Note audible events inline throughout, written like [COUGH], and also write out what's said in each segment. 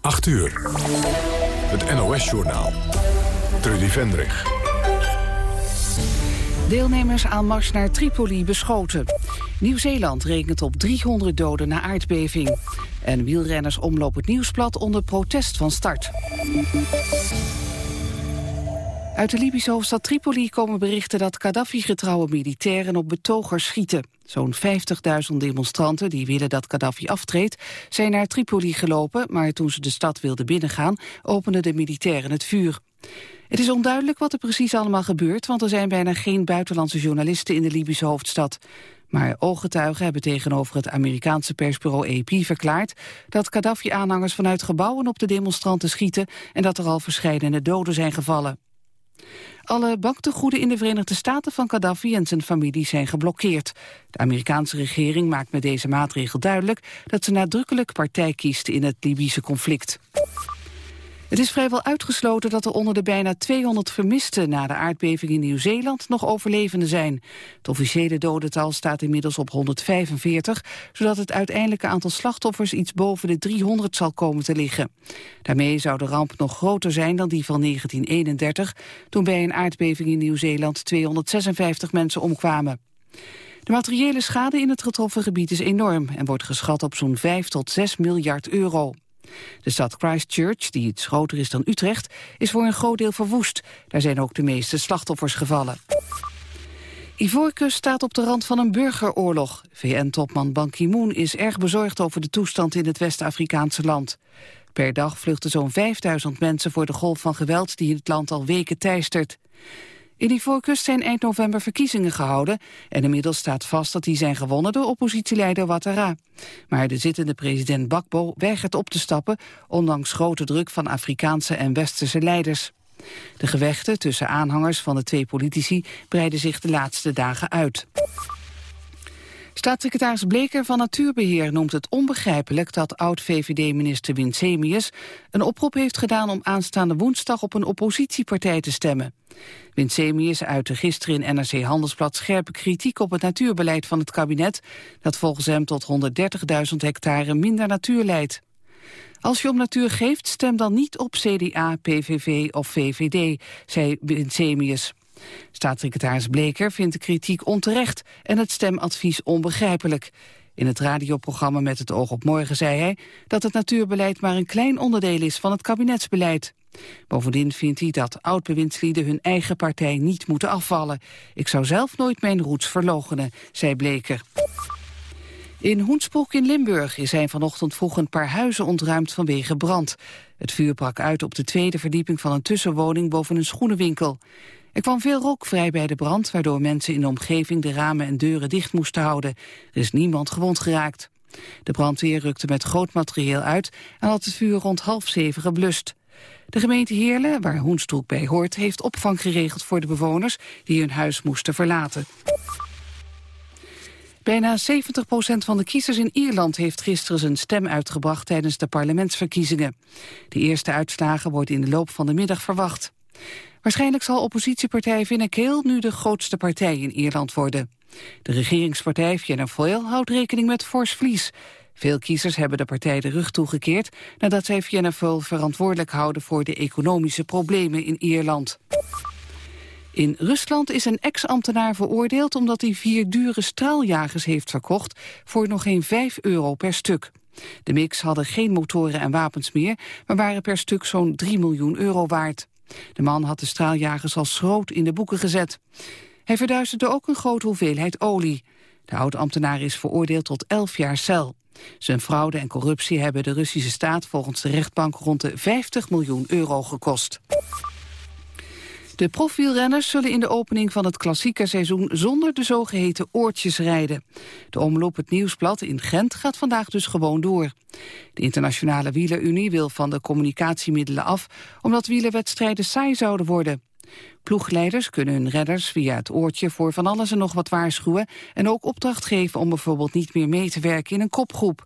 8 uur. Het NOS-journaal. Trudy Vendrig. Deelnemers aan Mars naar Tripoli beschoten. Nieuw-Zeeland rekent op 300 doden na aardbeving. En wielrenners omloop het nieuwsblad onder protest van start. Uit de Libische hoofdstad Tripoli komen berichten dat Gaddafi-getrouwe militairen op betogers schieten. Zo'n 50.000 demonstranten die willen dat Gaddafi aftreedt, zijn naar Tripoli gelopen, maar toen ze de stad wilden binnengaan, openden de militairen het vuur. Het is onduidelijk wat er precies allemaal gebeurt, want er zijn bijna geen buitenlandse journalisten in de Libische hoofdstad. Maar ooggetuigen hebben tegenover het Amerikaanse persbureau AP verklaard dat Gaddafi-aanhangers vanuit gebouwen op de demonstranten schieten en dat er al verschillende doden zijn gevallen. Alle banktegoeden in de Verenigde Staten van Gaddafi en zijn familie zijn geblokkeerd. De Amerikaanse regering maakt met deze maatregel duidelijk dat ze nadrukkelijk partij kiest in het Libische conflict. Het is vrijwel uitgesloten dat er onder de bijna 200 vermisten na de aardbeving in Nieuw-Zeeland nog overlevenden zijn. Het officiële dodental staat inmiddels op 145, zodat het uiteindelijke aantal slachtoffers iets boven de 300 zal komen te liggen. Daarmee zou de ramp nog groter zijn dan die van 1931, toen bij een aardbeving in Nieuw-Zeeland 256 mensen omkwamen. De materiële schade in het getroffen gebied is enorm en wordt geschat op zo'n 5 tot 6 miljard euro. De stad Christchurch, die iets groter is dan Utrecht, is voor een groot deel verwoest. Daar zijn ook de meeste slachtoffers gevallen. Ivoorkust staat op de rand van een burgeroorlog. VN-topman Ban Ki-moon is erg bezorgd over de toestand in het West-Afrikaanse land. Per dag vluchten zo'n 5000 mensen voor de golf van geweld die het land al weken teistert. In die voorkust zijn eind november verkiezingen gehouden... en inmiddels staat vast dat die zijn gewonnen door oppositieleider Ouattara. Maar de zittende president Bakbo weigert op te stappen... ondanks grote druk van Afrikaanse en Westerse leiders. De gevechten tussen aanhangers van de twee politici breiden zich de laatste dagen uit. Staatssecretaris Bleker van Natuurbeheer noemt het onbegrijpelijk dat oud-VVD-minister Winsemius een oproep heeft gedaan om aanstaande woensdag op een oppositiepartij te stemmen. Winsemius uitte gisteren in NRC Handelsblad scherpe kritiek op het natuurbeleid van het kabinet, dat volgens hem tot 130.000 hectare minder natuur leidt. Als je om natuur geeft, stem dan niet op CDA, PVV of VVD, zei Winsemius. Staatssecretaris Bleker vindt de kritiek onterecht en het stemadvies onbegrijpelijk. In het radioprogramma Met het oog op morgen zei hij dat het natuurbeleid maar een klein onderdeel is van het kabinetsbeleid. Bovendien vindt hij dat oud-bewindslieden hun eigen partij niet moeten afvallen. Ik zou zelf nooit mijn roots verlogenen, zei Bleker. In Hoensbroek in Limburg zijn vanochtend vroeg een paar huizen ontruimd vanwege brand. Het vuur brak uit op de tweede verdieping van een tussenwoning boven een schoenenwinkel. Er kwam veel rook vrij bij de brand, waardoor mensen in de omgeving de ramen en deuren dicht moesten houden. Er is niemand gewond geraakt. De brandweer rukte met groot materieel uit en had het vuur rond half zeven geblust. De gemeente Heerlen, waar Hoenstroek bij hoort, heeft opvang geregeld voor de bewoners die hun huis moesten verlaten. Bijna 70% van de kiezers in Ierland heeft gisteren zijn stem uitgebracht tijdens de parlementsverkiezingen. De eerste uitslagen worden in de loop van de middag verwacht. Waarschijnlijk zal oppositiepartij Fine Gael nu de grootste partij in Ierland worden. De regeringspartij Fianna Fáil houdt rekening met fors verlies. Veel kiezers hebben de partij de rug toegekeerd... nadat zij Fianna Fáil verantwoordelijk houden voor de economische problemen in Ierland. In Rusland is een ex-ambtenaar veroordeeld omdat hij vier dure straaljagers heeft verkocht voor nog geen 5 euro per stuk. De mix hadden geen motoren en wapens meer, maar waren per stuk zo'n 3 miljoen euro waard. De man had de straaljagers als schroot in de boeken gezet. Hij verduisterde ook een grote hoeveelheid olie. De oud-ambtenaar is veroordeeld tot 11 jaar cel. Zijn fraude en corruptie hebben de Russische staat volgens de rechtbank rond de 50 miljoen euro gekost. De profielrenners zullen in de opening van het klassieke seizoen zonder de zogeheten oortjes rijden. De omloop het Nieuwsblad in Gent gaat vandaag dus gewoon door. De Internationale Wielerunie wil van de communicatiemiddelen af, omdat wielerwedstrijden saai zouden worden. Ploegleiders kunnen hun redders via het oortje voor van alles en nog wat waarschuwen en ook opdracht geven om bijvoorbeeld niet meer mee te werken in een kopgroep.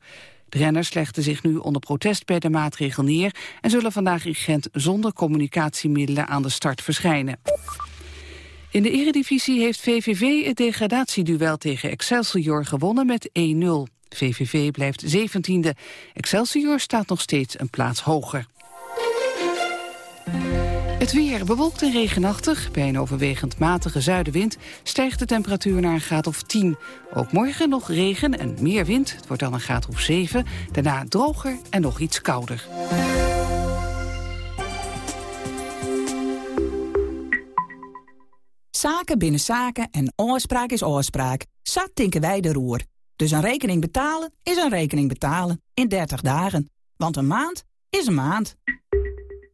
Renners legden zich nu onder protest bij de maatregel neer... en zullen vandaag in Gent zonder communicatiemiddelen aan de start verschijnen. In de eredivisie heeft VVV het degradatieduel tegen Excelsior gewonnen met 1-0. VVV blijft 17e. Excelsior staat nog steeds een plaats hoger. Het weer bewolkt en regenachtig. Bij een overwegend matige zuidenwind stijgt de temperatuur naar een graad of 10. Ook morgen nog regen en meer wind. Het wordt dan een graad of 7. Daarna droger en nog iets kouder. Zaken binnen zaken en oorspraak is oorspraak. Zat tinken wij de roer. Dus een rekening betalen is een rekening betalen. In 30 dagen. Want een maand is een maand.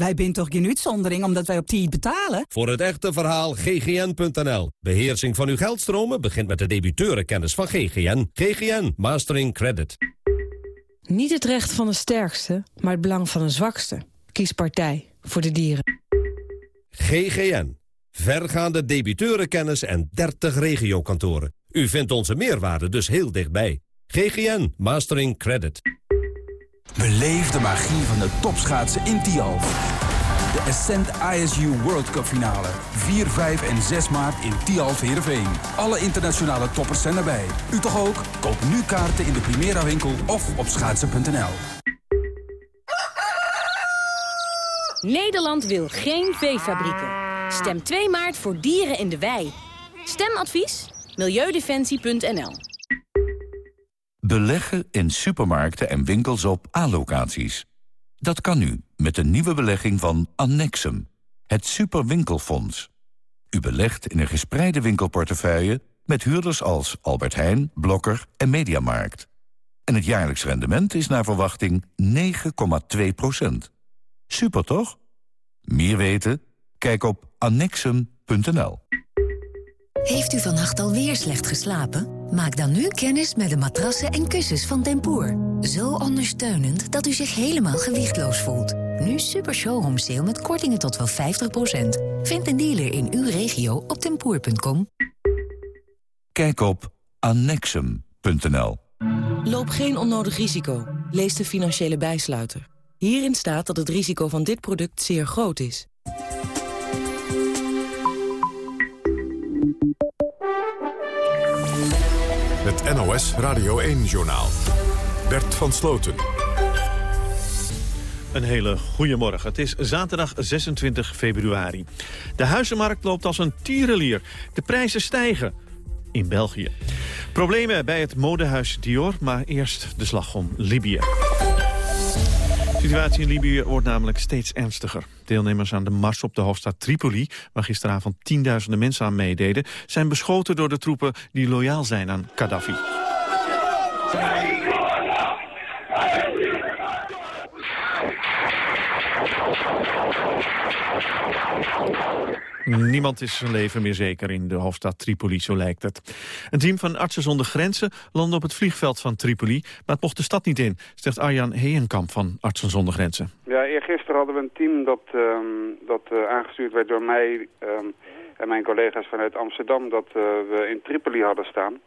Wij zijn toch geen uitzondering omdat wij op tijd betalen? Voor het echte verhaal ggn.nl. Beheersing van uw geldstromen begint met de debiteurenkennis van GGN. GGN Mastering Credit. Niet het recht van de sterkste, maar het belang van de zwakste. Kies partij voor de dieren. GGN. Vergaande debiteurenkennis en 30 regiokantoren. U vindt onze meerwaarde dus heel dichtbij. GGN Mastering Credit. Beleef de magie van de topschaatsen in Tialf. De Ascent ISU World Cup finale. 4, 5 en 6 maart in Tialf Heerenveen. Alle internationale toppers zijn erbij. U toch ook? Koop nu kaarten in de Primera winkel of op schaatsen.nl. Nederland wil geen veefabrieken. Stem 2 maart voor dieren in de wei. Stemadvies? Milieudefensie.nl Beleggen in supermarkten en winkels op A-locaties. Dat kan nu met de nieuwe belegging van Annexum, het superwinkelfonds. U belegt in een gespreide winkelportefeuille met huurders als Albert Heijn, Blokker en Mediamarkt. En het jaarlijks rendement is naar verwachting 9,2% Super toch? Meer weten? Kijk op annexum.nl. Heeft u vannacht alweer slecht geslapen? Maak dan nu kennis met de matrassen en kussens van Tempoor. Zo ondersteunend dat u zich helemaal gewichtloos voelt. Nu super showroom sale met kortingen tot wel 50%. Vind een dealer in uw regio op tempoor.com. Kijk op annexum.nl. Loop geen onnodig risico. Lees de financiële bijsluiter. Hierin staat dat het risico van dit product zeer groot is. Het NOS Radio 1-journaal. Bert van Sloten. Een hele goede morgen. Het is zaterdag 26 februari. De huizenmarkt loopt als een tierenlier. De prijzen stijgen. In België. Problemen bij het modehuis Dior, maar eerst de slag om Libië. De situatie in Libië wordt namelijk steeds ernstiger. Deelnemers aan de mars op de hoofdstad Tripoli, waar gisteravond tienduizenden mensen aan meededen, zijn beschoten door de troepen die loyaal zijn aan Gaddafi. Niemand is zijn leven meer zeker in de hoofdstad Tripoli, zo lijkt het. Een team van Artsen zonder Grenzen landde op het vliegveld van Tripoli... maar het mocht de stad niet in, zegt Arjan Heenkamp van Artsen zonder Grenzen. Ja, eergisteren hadden we een team dat, um, dat uh, aangestuurd werd door mij um, en mijn collega's vanuit Amsterdam... dat uh, we in Tripoli hadden staan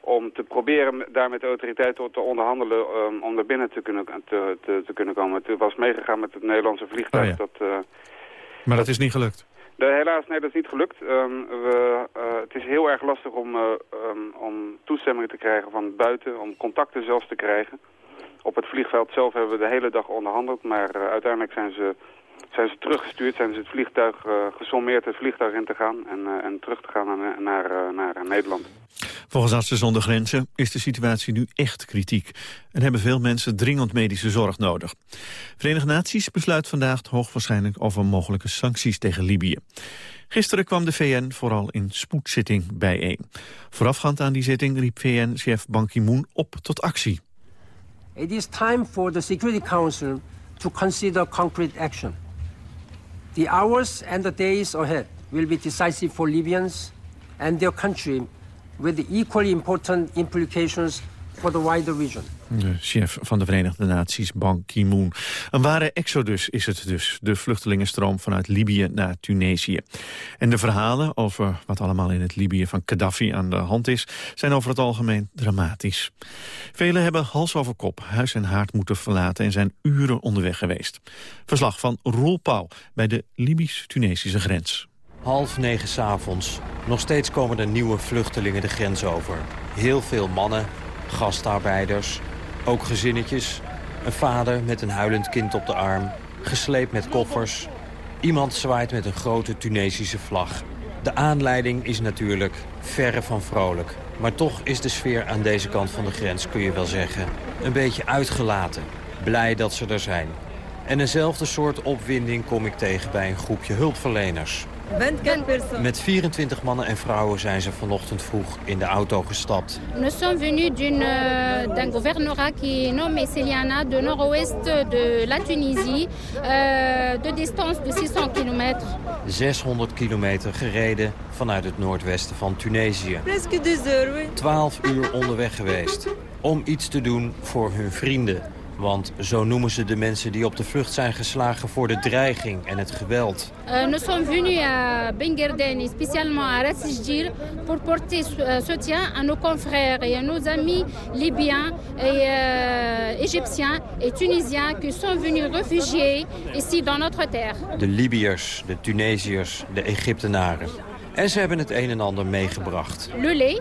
om te proberen daar met de autoriteiten te onderhandelen um, om er binnen te kunnen, te, te, te, kunnen komen. Het was meegegaan met het Nederlandse vliegtuig. Oh ja. dat, uh, maar dat is niet gelukt? De, helaas, nee, dat is niet gelukt. Um, we, uh, het is heel erg lastig om, uh, om toestemmingen te krijgen van buiten, om contacten zelfs te krijgen. Op het vliegveld zelf hebben we de hele dag onderhandeld, maar uiteindelijk zijn ze, zijn ze teruggestuurd, zijn ze het vliegtuig gesommeerd het vliegtuig in te gaan en, en terug te gaan naar, naar, naar Nederland. Volgens Artsen zonder Grenzen is de situatie nu echt kritiek... en hebben veel mensen dringend medische zorg nodig. Verenigde Naties besluit vandaag hoogwaarschijnlijk over mogelijke sancties tegen Libië. Gisteren kwam de VN vooral in spoedzitting bijeen. Voorafgaand aan die zitting riep VN-chef Ban Ki-moon op tot actie. It is time for the Security Council to consider concrete action. The hours and the days ahead will be decisive for Libyans and their country with equally important implications for the wider region. De chef van de Verenigde Naties, Ban Ki-moon. Een ware exodus is het dus, de vluchtelingenstroom vanuit Libië naar Tunesië. En de verhalen over wat allemaal in het Libië van Gaddafi aan de hand is... zijn over het algemeen dramatisch. Velen hebben hals over kop huis en haard moeten verlaten... en zijn uren onderweg geweest. Verslag van Roel Pauw bij de Libisch-Tunesische grens. Half negen s'avonds. Nog steeds komen er nieuwe vluchtelingen de grens over. Heel veel mannen, gastarbeiders, ook gezinnetjes. Een vader met een huilend kind op de arm, gesleept met koffers. Iemand zwaait met een grote Tunesische vlag. De aanleiding is natuurlijk verre van vrolijk. Maar toch is de sfeer aan deze kant van de grens, kun je wel zeggen, een beetje uitgelaten. Blij dat ze er zijn. En eenzelfde soort opwinding kom ik tegen bij een groepje hulpverleners. Met 24 mannen en vrouwen zijn ze vanochtend vroeg in de auto gestapt. Nous sommes venus euh, d'un gouvernorat qui est nommé Celiana de nord-ouest de la Tunisie, euh, de distance de 600 kilometer. 600 kilometer gereden vanuit het noordwesten van Tunesië. Presque 12 12 uur onderweg geweest om iets te doen voor hun vrienden. Want zo noemen ze de mensen die op de vlucht zijn geslagen voor de dreiging en het geweld. Uh, nous sommes venus à Bengerdeni, spécialement à Rassisjir, pour porter soutien à nos confrères et à nos amis libyens et euh, égyptiens et tunisiens qui sont venus réfugiés ici dans notre terre. De Libiërs, de Tunesiërs, de Egyptenaren. En ze hebben het een en ander meegebracht. Le lait,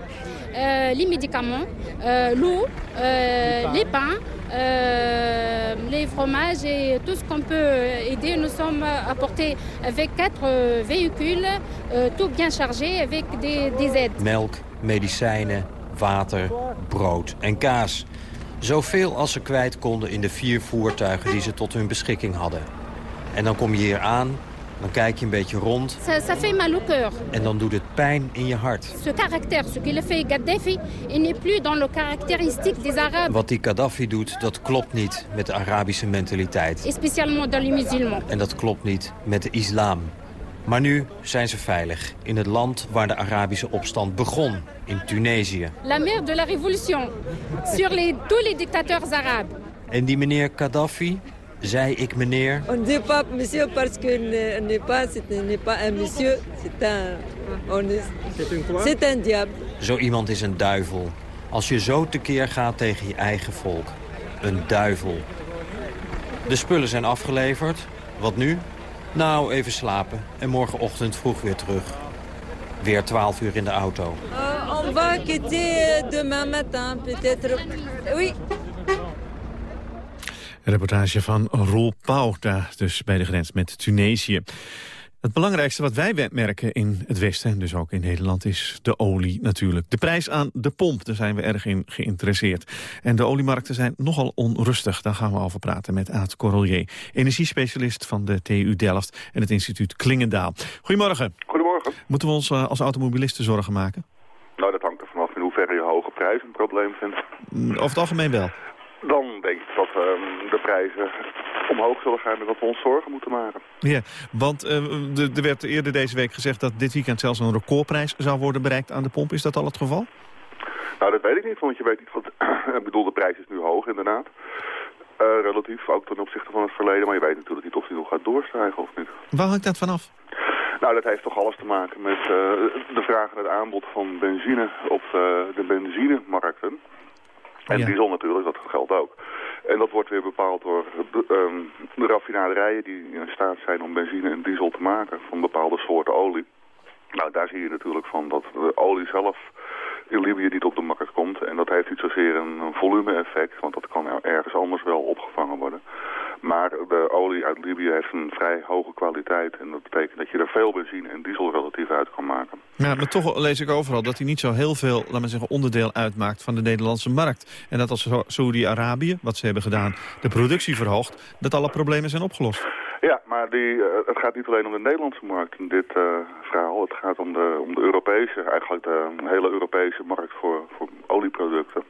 euh, les médicaments, euh, l'eau, euh, les pains, euh, les fromages et tout ce qu'on peut aider. Nous sommes apportés avec quatre véhicules, euh, tout bien chargé avec des, des aides. Melk, medicijnen, water, brood en kaas. Zoveel als ze kwijt konden in de vier voertuigen die ze tot hun beschikking hadden. En dan kom je hier aan dan kijk je een beetje rond. Ça, ça fait mal au cœur. En dan doet het pijn in je hart. Ce caractère, ce qu'il fait Gaddafi, il n'est plus dans le caractéristique des Arabes. Wat die Gaddafi doet, dat klopt niet met de Arabische mentaliteit. Et spécialement dans les musulmans. En dat klopt niet met de islam. Maar nu zijn ze veilig in het land waar de Arabische opstand begon, in Tunesië. La mère de la révolution, sur les, tous les dictateurs arabes. En die meneer Gaddafi, zei ik meneer. On dit pas monsieur parce que n'est pas, n'est pas un monsieur, c'est un... C'est un diable. Zo iemand is een duivel. Als je zo tekeer gaat tegen je eigen volk. Een duivel. De spullen zijn afgeleverd. Wat nu? Nou, even slapen. En morgenochtend vroeg weer terug. Weer 12 uur in de auto. Uh, on va quitter demain matin, peut-être. Oui, een reportage van Roel Pauw, daar dus bij de grens met Tunesië. Het belangrijkste wat wij merken in het Westen, en dus ook in Nederland, is de olie natuurlijk. De prijs aan de pomp, daar zijn we erg in geïnteresseerd. En de oliemarkten zijn nogal onrustig, daar gaan we over praten met Aad Correlier. Energiespecialist van de TU Delft en het instituut Klingendaal. Goedemorgen. Goedemorgen. Moeten we ons uh, als automobilisten zorgen maken? Nou, dat hangt er vanaf in hoeverre je hoge prijs een probleem vindt. Mm, over het algemeen wel. Dan denk ik dat uh, de prijzen omhoog zullen gaan en dat we ons zorgen moeten maken. Ja, want uh, er werd eerder deze week gezegd dat dit weekend zelfs een recordprijs zou worden bereikt aan de pomp. Is dat al het geval? Nou, dat weet ik niet, want je weet niet wat... [CLEARS THROAT] ik bedoel, de prijs is nu hoog inderdaad. Uh, relatief, ook ten opzichte van het verleden. Maar je weet natuurlijk niet of die nog gaat doorstijgen of niet. Waar hangt dat vanaf? Nou, dat heeft toch alles te maken met uh, de vraag en het aanbod van benzine op de, de benzinemarkten. En Ja. diesel natuurlijk, dat geldt ook. En dat wordt weer bepaald door de, ehm, de raffinaderijen die in staat zijn om benzine en diesel te maken van bepaalde soorten olie. Nou, daar zie je natuurlijk van dat de olie zelf Libië niet op de markt komt. En dat heeft niet zozeer een, een volume-effect, want dat kan er- ergens anders wel opgevangen worden. Maar de olie uit Libië heeft een vrij hoge kwaliteit. En dat betekent dat je er veel benzine en diesel relatief uit kan maken. Ja, maar toch lees ik overal dat hij niet zo heel veel, laat maar zeggen, onderdeel uitmaakt van de Nederlandse markt. En dat als Sa- Saoedi-Arabië, wat ze hebben gedaan, de productie verhoogt, dat alle problemen zijn opgelost. Ja, maar die, eh, het gaat niet alleen om de Nederlandse markt in dit eh, verhaal. Het gaat om de, om de Europese, eigenlijk de hele Europese markt voor, voor olieproducten.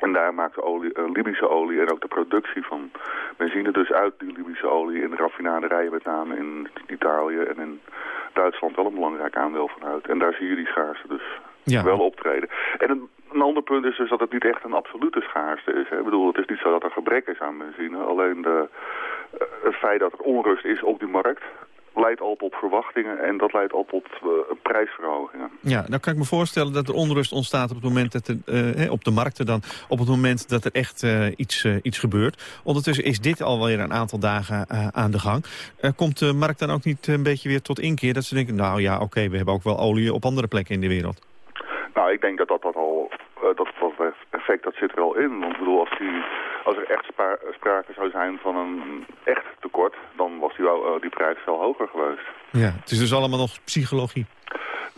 En daar maakt de olie, eh, Libische olie en ook de productie van benzine dus uit die Libische olie in de raffinaderijen met name in Italië en in Duitsland wel een belangrijk aandeel van uit. En daar zie je die schaarste dus wel optreden. En een, een, ander punt is dus dat het niet echt een absolute schaarste is. Hè. Ik bedoel, het is niet zo dat er gebrek is aan benzine. Alleen de, het feit dat er onrust is op die markt leidt al tot verwachtingen en dat leidt al tot uh, prijsverhogingen. Ja, dan kan ik me voorstellen dat er onrust ontstaat op het moment dat er, uh, op de markten dan, op het moment dat er echt uh, iets, iets gebeurt. Ondertussen is dit alweer een aantal dagen aan de gang. komt de markt dan ook niet een beetje weer tot inkeer dat ze denken, nou ja, oké, okay, we hebben ook wel olie op andere plekken in de wereld? Nou, ik denk dat dat, dat al, dat, dat effect dat zit er al in. Want ik bedoel, als die als er echt sprake zou zijn van een echt tekort, dan was die, uh, die prijs veel hoger geweest. Ja, het is dus allemaal nog psychologie.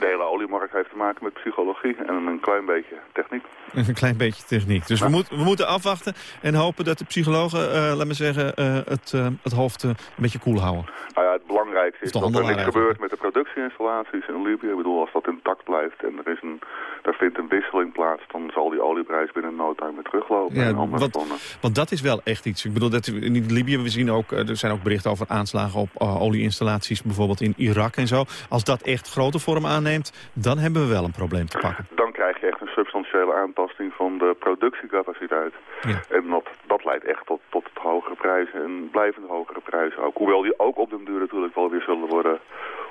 De hele oliemarkt heeft te maken met psychologie en een klein beetje techniek. [LAUGHS] Een klein beetje techniek. Dus we, moet, we moeten afwachten en hopen dat de psychologen, uh, laat me zeggen, uh, het, uh, het hoofd een beetje koel houden. Nou ja, het belangrijkste is, dat er niks gebeurt met de productieinstallaties in Libië. Ik bedoel, als dat intact blijft en er, is een, er vindt een wisseling plaats, dan zal die olieprijs binnen no time weer teruglopen. Ja, want, want, dat is wel echt iets. Ik bedoel, dat in Libië, we zien ook, er zijn ook berichten over aanslagen op olieinstallaties, bijvoorbeeld in Irak en zo. Als dat echt grote vorm aanneemt, dan hebben we wel een probleem te pakken. Dan krijg je echt een substantiële aantasting van de productiecapaciteit. Ja. En dat, dat leidt echt tot, tot hogere prijzen en blijvend hogere prijzen ook. Hoewel die ook op den duur natuurlijk wel weer zullen worden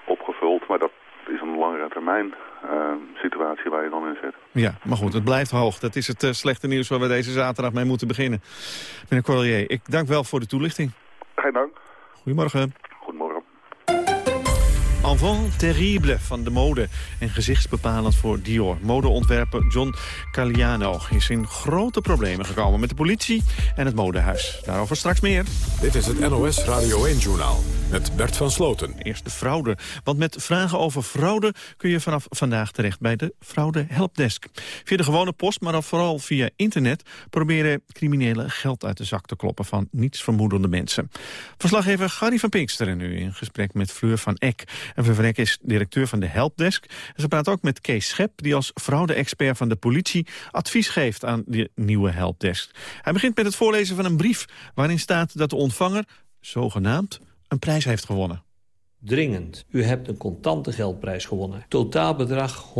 opgevuld. Maar dat is een langere termijn uh, situatie waar je dan in zit. Ja, maar goed, het blijft hoog. Dat is het uh, slechte nieuws waar we deze zaterdag mee moeten beginnen. Meneer Corrier, ik dank wel voor de toelichting. Geen dank. Goedemorgen. Enfant terrible van de mode en gezichtsbepalend voor Dior. Modeontwerper John Galliano is in grote problemen gekomen met de politie en het modehuis. Daarover straks meer. Dit is het NOS Radio 1-journaal met Bert van Sloten. Eerst de fraude. Want met vragen over fraude kun je vanaf vandaag terecht bij de fraude helpdesk. Via de gewone post, maar dan vooral via internet... proberen criminelen geld uit de zak te kloppen van nietsvermoedende mensen. Verslaggever Gary van Pinksteren nu in gesprek met Fleur van Eck. En Eck is directeur van de helpdesk. Ze praat ook met Kees Schep, die als fraude-expert van de politie... advies geeft aan de nieuwe helpdesk. Hij begint met het voorlezen van een brief waarin staat dat de ontvanger, zogenaamd een prijs heeft gewonnen. Dringend. U hebt een contante geldprijs gewonnen. Totaalbedrag 143.275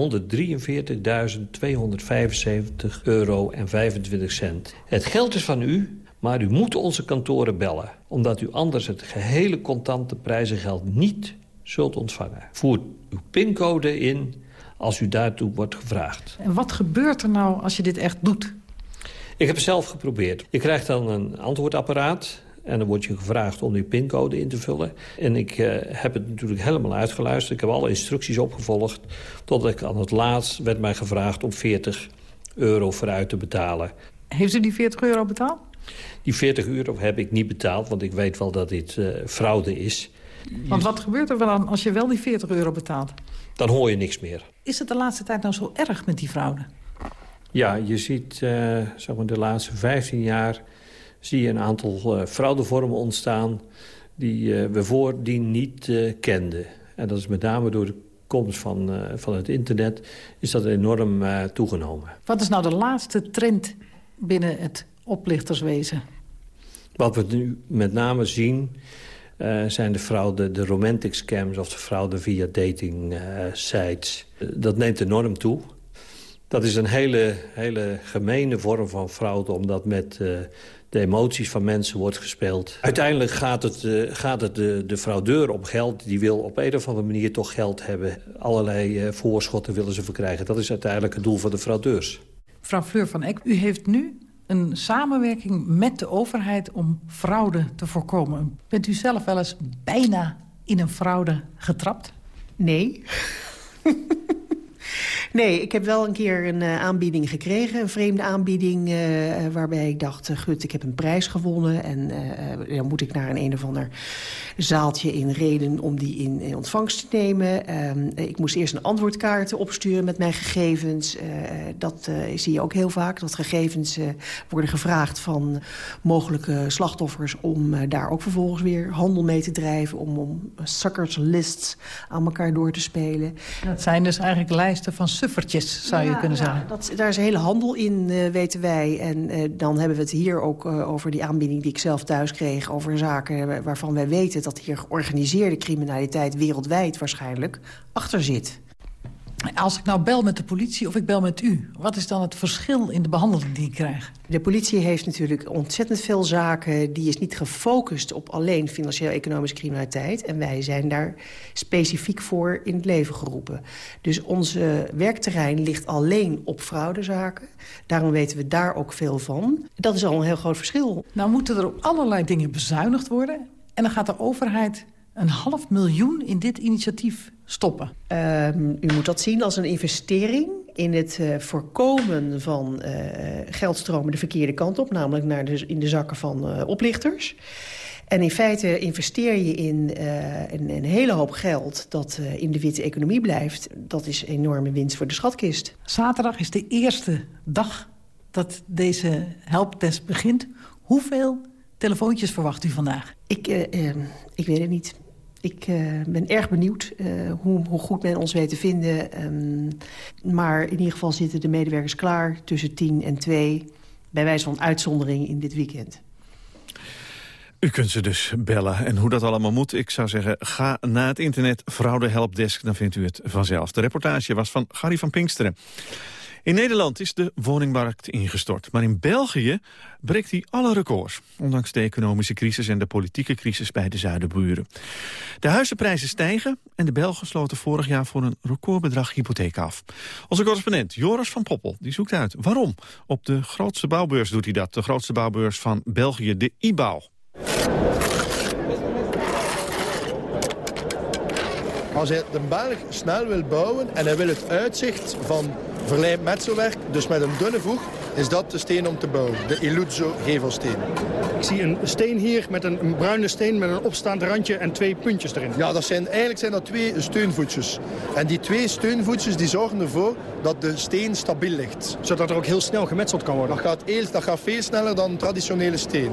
euro en 25 cent. Het geld is van u, maar u moet onze kantoren bellen. Omdat u anders het gehele contante prijzengeld niet zult ontvangen. Voer uw pincode in als u daartoe wordt gevraagd. En wat gebeurt er nou als je dit echt doet? Ik heb het zelf geprobeerd. Je krijgt dan een antwoordapparaat en dan word je gevraagd om die pincode in te vullen. En ik uh, heb het natuurlijk helemaal uitgeluisterd. Ik heb alle instructies opgevolgd. Totdat ik aan het laatst werd mij gevraagd om 40 euro vooruit te betalen. Heeft u die 40 euro betaald? Die 40 euro heb ik niet betaald, want ik weet wel dat dit uh, fraude is. Want wat gebeurt er wel dan als je wel die 40 euro betaalt? Dan hoor je niks meer. Is het de laatste tijd nou zo erg met die fraude? Ja, je ziet uh, zeg maar de laatste 15 jaar zie je een aantal uh, fraudevormen ontstaan... die uh, we voordien niet uh, kenden. En dat is met name door de komst van, van het internet... is dat enorm toegenomen. Wat is nou de laatste trend binnen het oplichterswezen? Wat we nu met name zien... zijn de fraude, de romantic scams of de fraude via dating sites. dat neemt enorm toe. Dat is een hele, hele gemene vorm van fraude... omdat met de emoties van mensen wordt gespeeld. Uiteindelijk gaat het, gaat het de, de fraudeur om geld. Die wil op een of andere manier toch geld hebben. Allerlei voorschotten willen ze verkrijgen. Dat is uiteindelijk het doel van de fraudeurs. Mevrouw Fleur van Eck, u heeft nu een samenwerking met de overheid om fraude te voorkomen. Bent u zelf wel eens bijna in een fraude getrapt? Nee. [LAUGHS] Nee, ik heb wel een keer een uh, aanbieding gekregen. Een vreemde aanbieding uh, waarbij ik dacht... Uh, gut, ik heb een prijs gewonnen... en dan moet ik naar een een of ander zaaltje in Reden... om die in, in ontvangst te nemen. Ehm, ik moest eerst een antwoordkaart opsturen met mijn gegevens. dat zie je ook heel vaak. Dat gegevens worden gevraagd van mogelijke slachtoffers... om daar ook vervolgens weer handel mee te drijven... om, om suckers lists aan elkaar door te spelen. Dat zijn dus eigenlijk lijsten van suffertjes, zou ja, je kunnen zeggen. Ja, dat, daar is een hele handel in, uh, weten wij. En uh, dan hebben we het hier ook uh, over die aanbieding die ik zelf thuis kreeg... over zaken waarvan wij weten dat hier georganiseerde criminaliteit... wereldwijd waarschijnlijk achter zit. Als ik nou bel met de politie of ik bel met u... wat is dan het verschil in de behandeling die ik krijg? De politie heeft natuurlijk ontzettend veel zaken. Die is niet gefocust op alleen financieel-economische criminaliteit. En wij zijn daar specifiek voor in het leven geroepen. Dus onze werkterrein ligt alleen op fraudezaken. Daarom weten we daar ook veel van. Dat is al een heel groot verschil. Nou moeten er op allerlei dingen bezuinigd worden. En dan gaat de overheid een half miljoen in dit initiatief stoppen. Um, u moet dat zien als een investering in het uh, voorkomen van uh, geldstromen de verkeerde kant op. Namelijk naar de, in de zakken van uh, oplichters. En in feite investeer je in een, een, hele hoop geld dat in de witte economie blijft. Dat is een enorme winst voor de schatkist. Zaterdag is de eerste dag dat deze helptest begint. Hoeveel telefoontjes verwacht u vandaag? Ik, ik weet het niet. Ik uh, ben erg benieuwd uh, hoe, hoe, goed men ons weet te vinden. Um, maar in ieder geval zitten de medewerkers klaar tussen 10 en 2... bij wijze van uitzondering in dit weekend. U kunt ze dus bellen. En hoe dat allemaal moet, ik zou zeggen... ga naar het internet Fraude Helpdesk, dan vindt u het vanzelf. De reportage was van Gary van Pinksteren. In Nederland is de woningmarkt ingestort. Maar in België breekt hij alle records. Ondanks de economische crisis en de politieke crisis bij de zuidenburen. De huizenprijzen stijgen en de Belgen sloten vorig jaar voor een recordbedrag hypotheek af. Onze correspondent Joris van Poppel die zoekt uit waarom. Op de grootste bouwbeurs doet hij dat. De grootste bouwbeurs van België, de IBouw. Als hij de Belg snel wil bouwen en hij wil het uitzicht van verlijmd metselwerk, dus met een dunne voeg, is dat de steen om te bouwen. De Iluzzo gevelsteen. Ik zie een steen hier met een, een, bruine steen met een opstaand randje en twee puntjes erin. Ja, dat zijn, eigenlijk zijn dat twee steunvoetjes. En die twee steunvoetjes die zorgen ervoor dat de steen stabiel ligt. Zodat er ook heel snel gemetseld kan worden? Dat gaat, heel, dat gaat veel sneller dan traditionele steen.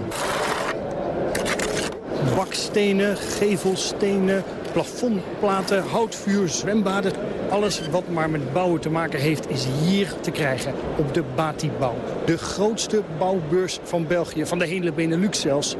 Bakstenen, gevelstenen, plafondplaten, houtvuur, zwembaden. Alles wat maar met bouwen te maken heeft is hier te krijgen op de Batibouw. De grootste bouwbeurs van België, van de hele Benelux zelfs.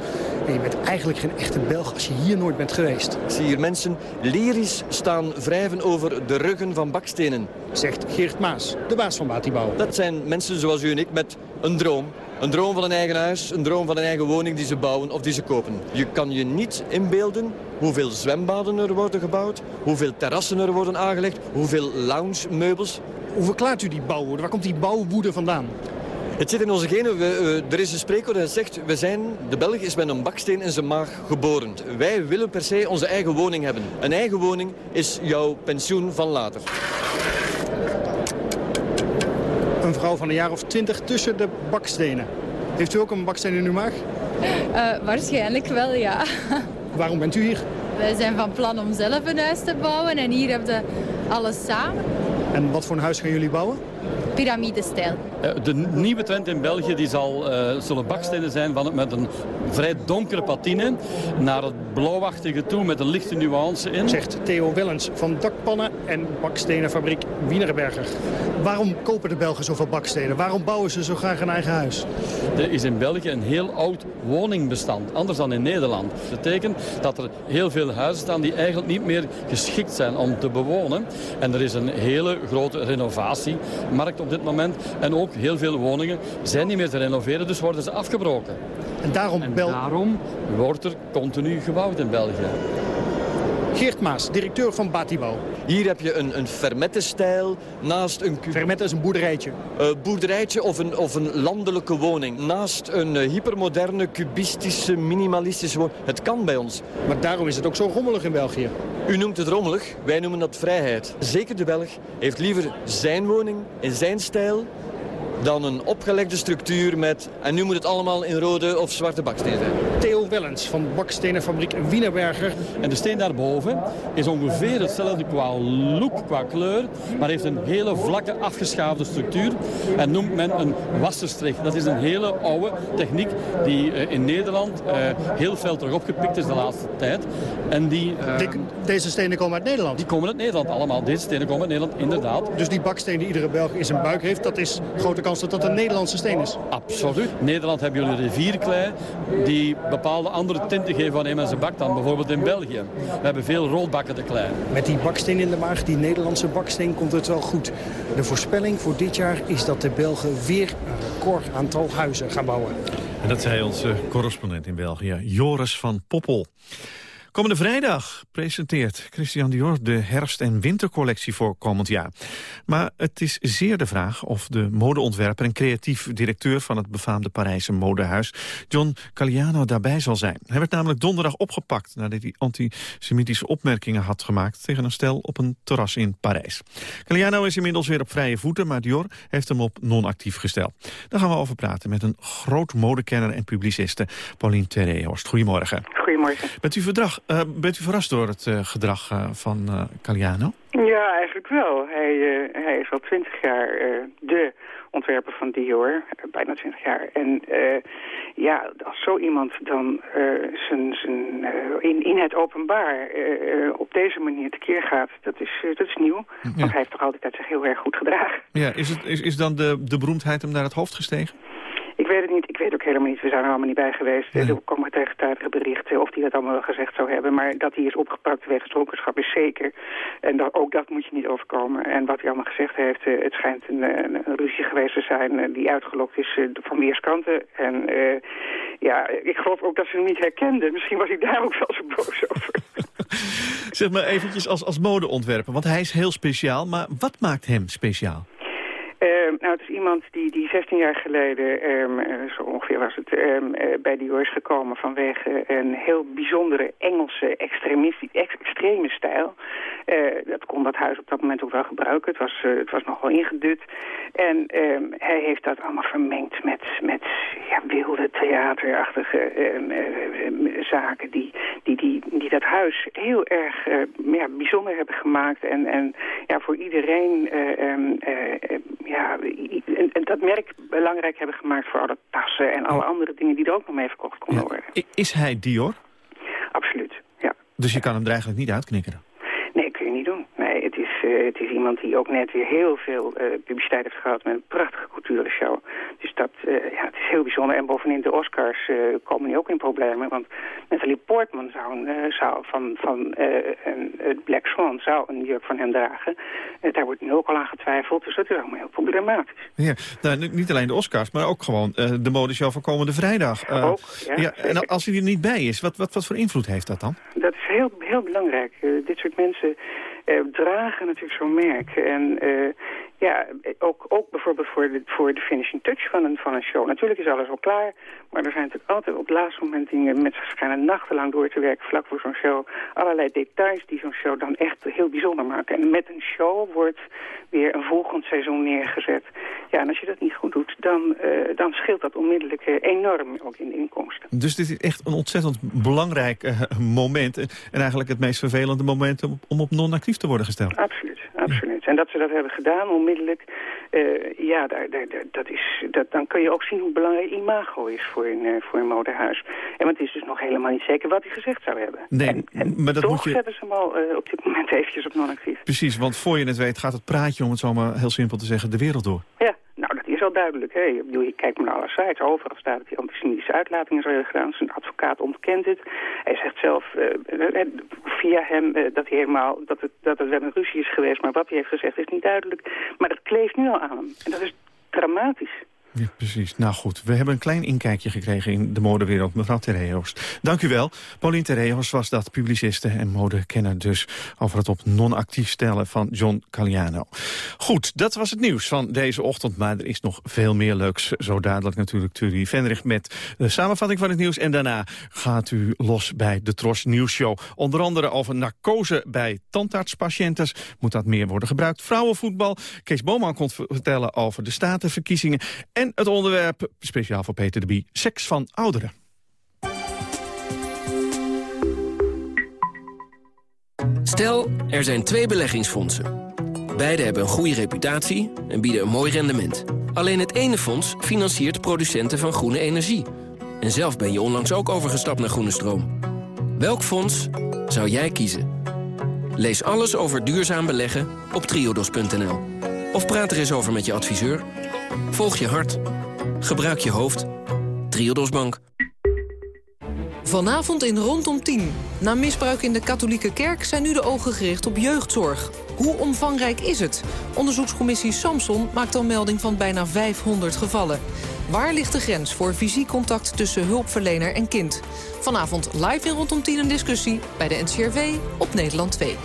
En je bent eigenlijk geen echte Belg als je hier nooit bent geweest. Ik zie hier mensen lyrisch staan wrijven over de ruggen van bakstenen. Zegt Geert Maas, de baas van Batibouw. Dat zijn mensen zoals u en ik met een droom. Een droom van een eigen huis, een droom van een eigen woning die ze bouwen of die ze kopen. Je kan je niet inbeelden hoeveel zwembaden er worden gebouwd, hoeveel terrassen er worden aangelegd, hoeveel lounge-meubels. Hoe verklaart u die bouwwoede? Waar komt die bouwwoede vandaan? Het zit in onze genen. We, uh, er is een spreekwoord dat zegt, we zijn, de Belg is met een baksteen in zijn maag geboren. Wij willen per se onze eigen woning hebben. Een eigen woning is jouw pensioen van later. Een vrouw van een jaar of twintig tussen de bakstenen. Heeft u ook een baksteen in uw maag? Uh, waarschijnlijk wel, ja. Waarom bent u hier? Wij zijn van plan om zelf een huis te bouwen en hier hebben we alles samen. En wat voor een huis gaan jullie bouwen? Pyramidestijl. De nieuwe trend in België die zal, uh, zullen bakstenen zijn van, met een vrij donkere patine naar het blauwachtige toe met een lichte nuance in. Zegt Theo Wellens van Dakpannen en bakstenenfabriek Wienerberger. Waarom kopen de Belgen zoveel bakstenen? Waarom bouwen ze zo graag een eigen huis? Er is in België een heel oud woningbestand, anders dan in Nederland. Dat betekent dat er heel veel huizen staan die eigenlijk niet meer geschikt zijn om te bewonen. En er is een hele grote renovatiemarkt op dit moment. En ook heel veel woningen zijn niet meer te renoveren, dus worden ze afgebroken. En daarom, en daarom wordt er continu gebouwd in België. Geert Maas, directeur van Batibouw. Hier heb je een, een Vermette-stijl naast een... Vermette is een boerderijtje. Uh, boerderijtje of een, of een landelijke woning. Naast een uh, hypermoderne, cubistische, minimalistische woning. Het kan bij ons. Maar daarom is het ook zo rommelig in België. U noemt het rommelig, wij noemen dat vrijheid. Zeker de Belg heeft liever zijn woning in zijn stijl dan een opgelegde structuur met... en nu moet het allemaal in rode of zwarte baksteen zijn. Theo Wellens van bakstenenfabriek Wienerberger. En de steen daarboven is ongeveer hetzelfde qua look, qua kleur... maar heeft een hele vlakke, afgeschaafde structuur. En noemt men een wasserstreek. Dat is een hele oude techniek die uh, in Nederland uh, heel veel terug opgepikt is de laatste tijd. En die, de, deze stenen komen uit Nederland? Die komen uit Nederland allemaal. Deze stenen komen uit Nederland, inderdaad. Dus die baksteen die iedere Belg in zijn buik heeft, dat is grote kans dat dat een Nederlandse steen is? Absoluut. In Nederland hebben jullie rivierklei die bepaalde andere tint te geven aan een zijn bak dan bijvoorbeeld in België. We hebben veel roodbakken te klein. Met die baksteen in de maag, die Nederlandse baksteen, komt het wel goed. De voorspelling voor dit jaar is dat de Belgen weer een record aantal huizen gaan bouwen. En dat zei onze correspondent in België, Joris van Poppel. Komende vrijdag presenteert Christian Dior de herfst- en wintercollectie voor komend jaar. Maar het is zeer de vraag of de modeontwerper en creatief directeur van het befaamde Parijse modehuis John Galliano daarbij zal zijn. Hij werd namelijk donderdag opgepakt nadat hij antisemitische opmerkingen had gemaakt tegen een stel op een terras in Parijs. Galliano is inmiddels weer op vrije voeten, maar Dior heeft hem op non-actief gesteld. Daar gaan we over praten met een groot modekenner en publiciste, Pauline Terrehorst. Goedemorgen. Goedemorgen. Bent u, verdrag, uh, bent u verrast door het uh, gedrag uh, van Galliano? Ja, eigenlijk wel. Hij, hij is al twintig jaar de ontwerper van Dior, bijna twintig jaar. En ja, als zo iemand dan zijn, zijn, in, in het openbaar op deze manier tekeer gaat, dat is, dat is nieuw. Ja. Want hij heeft toch altijd zich heel erg goed gedragen. Ja, is, het, is, is dan de, de beroemdheid hem naar het hoofd gestegen? Ik weet het niet. Ik weet ook helemaal niet. We zijn er allemaal niet bij geweest. Nee. Er komen tegenstrijdige berichten of hij dat allemaal wel gezegd zou hebben. Maar dat hij is opgepakt wegens dronkenschap is zeker. En dat, ook dat moet je niet overkomen. En wat hij allemaal gezegd heeft, uh, het schijnt een, een, een, ruzie geweest te zijn uh, die uitgelokt is van weerskanten. En ja, ik geloof ook dat ze hem niet herkenden. Misschien was ik daar ook wel zo boos over. [LAUGHS] zeg maar eventjes als, als modeontwerper, want hij is heel speciaal. Maar wat maakt hem speciaal? Uh, nou, het is iemand die, die 16 jaar geleden, um, uh, zo ongeveer was het, um, uh, bij Dior is gekomen vanwege een heel bijzondere Engelse extreme stijl. dat kon dat huis op dat moment ook wel gebruiken. Het was, het was nogal ingedut. En hij heeft dat allemaal vermengd met, met ja, wilde theaterachtige zaken die, die, die, die dat huis heel erg ja, bijzonder hebben gemaakt. En, en ja, voor iedereen ja, en dat merk belangrijk hebben gemaakt voor alle tassen en alle andere dingen die er ook nog mee verkocht konden worden. Is hij Dior? Absoluut, ja. Dus je kan hem er eigenlijk niet uitknikkeren? Nee, kun je niet doen. Nee, het is, uh, het is iemand die ook net weer heel veel uh, publiciteit heeft gehad met een prachtige cultuurshow. Dus dat, uh, ja, het is heel bijzonder. En bovendien de Oscars komen nu ook in problemen. Want Natalie Portman zou, zou van, van een, Black Swan zou een jurk van hem dragen. daar wordt nu ook al aan getwijfeld. Dus dat is allemaal heel problematisch. Ja, nou, niet alleen de Oscars, maar ook gewoon de modeshow van komende vrijdag. ook, ja. ja en als hij er niet bij is, wat, wat, wat voor invloed heeft dat dan? Dat is heel, heel belangrijk. dit soort mensen dragen natuurlijk zo'n merk. En uh, ja, ook, ook bijvoorbeeld voor de, voor de finishing touch van een, van een show. Natuurlijk is alles al klaar, maar er zijn natuurlijk altijd op het laatste moment dingen... met schijnen nachtenlang door te werken vlak voor zo'n show. Allerlei details die zo'n show dan echt heel bijzonder maken. En met een show wordt weer een volgend seizoen neergezet. Ja, en als je dat niet goed doet, dan, uh, dan scheelt dat onmiddellijk uh, enorm ook in de inkomsten. Dus dit is echt een ontzettend belangrijk uh, moment... en eigenlijk het meest vervelende moment om, om op non-actief te worden gesteld. Absoluut, absoluut. En dat ze dat hebben gedaan onmiddellijk, uh, ja, daar, daar, dat is, dat, dan kun je ook zien hoe belangrijk imago is voor een, uh, voor een modehuis. En want het is dus nog helemaal niet zeker wat hij gezegd zou hebben. Nee, en, en maar dat toch moet je... zetten ze hem al uh, op dit moment eventjes op non-actief. Precies, want voor je het weet gaat het praatje, om het zo maar heel simpel te zeggen, de wereld door. Ja, duidelijk. Hè. Ik bedoel, je kijkt maar naar alle sites, overal staat dat hij antisemitische uitlatingen zou hebben gedaan. Zijn advocaat ontkent het. Hij zegt zelf uh, via hem dat hij helemaal dat het, dat het wel een ruzie is geweest, maar wat hij heeft gezegd is niet duidelijk. Maar dat kleeft nu al aan hem. En dat is dramatisch. Precies. Nou goed, we hebben een klein inkijkje gekregen in de modewereld. Mevrouw Terreos. Dank u wel. Pauline Terreos was dat, publiciste en modekenner dus... over het op non-actief stellen van John Galliano. Goed, dat was het nieuws van deze ochtend. Maar er is nog veel meer leuks. Zo dadelijk natuurlijk Turi Vendrich met de samenvatting van het nieuws. En daarna gaat u los bij de Tros Nieuwsshow. Onder andere over narcose bij tandartspatiënten. Moet dat meer worden gebruikt? Vrouwenvoetbal. Kees Boman komt vertellen over de statenverkiezingen... En het onderwerp, speciaal voor Peter de Bie, seks van ouderen. Stel, er zijn twee beleggingsfondsen. Beide hebben een goede reputatie en bieden een mooi rendement. Alleen het ene fonds financiert producenten van groene energie. En zelf ben je onlangs ook overgestapt naar groene stroom. Welk fonds zou jij kiezen? Lees alles over duurzaam beleggen op triodos.nl. Of praat er eens over met je adviseur. Volg je hart. Gebruik je hoofd. Triodos Bank. Vanavond in Rondom 10. Na misbruik in de katholieke kerk zijn nu de ogen gericht op jeugdzorg. Hoe omvangrijk is het? Onderzoekscommissie Samson maakt al melding van bijna 500 gevallen. Waar ligt de grens voor fysiek contact tussen hulpverlener en kind? Vanavond live in Rondom 10 een discussie bij de NCRV op Nederland 2.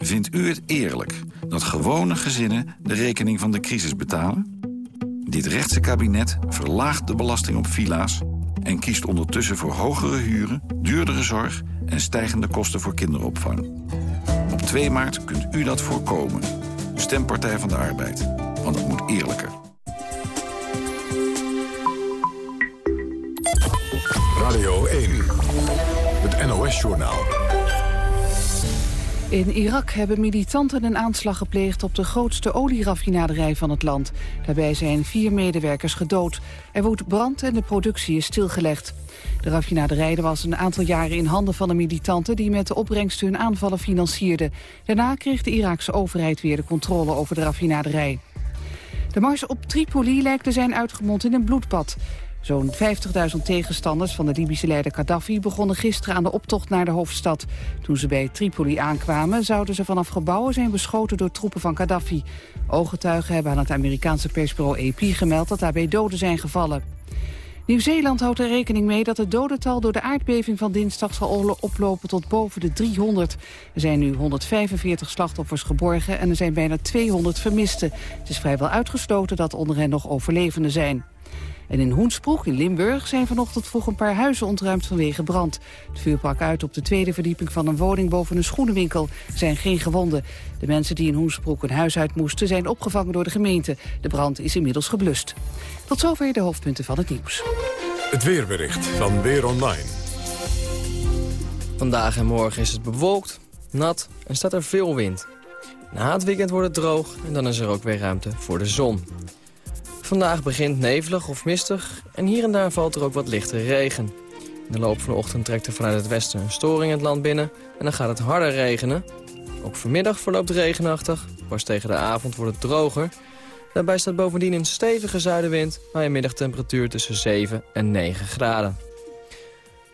Vindt u het eerlijk dat gewone gezinnen de rekening van de crisis betalen? Dit rechtse kabinet verlaagt de belasting op villa's... en kiest ondertussen voor hogere huren, duurdere zorg... en stijgende kosten voor kinderopvang. Op 2 maart kunt u dat voorkomen. Stem Partij van de Arbeid, want het moet eerlijker. Radio 1, het NOS-journaal. In Irak hebben militanten een aanslag gepleegd op de grootste olieraffinaderij van het land. Daarbij zijn vier medewerkers gedood. Er woedt brand en de productie is stilgelegd. De raffinaderij was een aantal jaren in handen van de militanten... die met de opbrengst hun aanvallen financierden. Daarna kreeg de Iraakse overheid weer de controle over de raffinaderij. De mars op Tripoli lijkt te zijn uitgemond in een bloedbad. Zo'n 50.000 tegenstanders van de Libische leider Gaddafi begonnen gisteren aan de optocht naar de hoofdstad. Toen ze bij Tripoli aankwamen zouden ze vanaf gebouwen zijn beschoten door troepen van Gaddafi. Ooggetuigen hebben aan het Amerikaanse persbureau AP gemeld dat daarbij doden zijn gevallen. Nieuw-Zeeland houdt er rekening mee dat het dodental door de aardbeving van dinsdag zal oplopen tot boven de 300. Er zijn nu 145 slachtoffers geborgen en er zijn bijna 200 vermisten. Het is vrijwel uitgesloten dat onder hen nog overlevenden zijn. En in Hoensbroek in Limburg zijn vanochtend vroeg een paar huizen ontruimd vanwege brand. Het vuur brak uit op de tweede verdieping van een woning boven een schoenenwinkel. Er zijn geen gewonden. De mensen die in Hoensbroek een huis uit moesten zijn opgevangen door de gemeente. De brand is inmiddels geblust. Tot zover de hoofdpunten van het nieuws. Het weerbericht van Weer Online. Vandaag en morgen is het bewolkt, nat en staat er veel wind. Na het weekend wordt het droog en dan is er ook weer ruimte voor de zon. Vandaag begint nevelig of mistig en hier en daar valt er ook wat lichte regen. In de loop van de ochtend trekt er vanuit het westen een storing het land binnen en dan gaat het harder regenen. Ook vanmiddag verloopt regenachtig, pas tegen de avond wordt het droger. Daarbij staat bovendien een stevige zuidenwind bij een middagtemperatuur tussen 7 en 9 graden.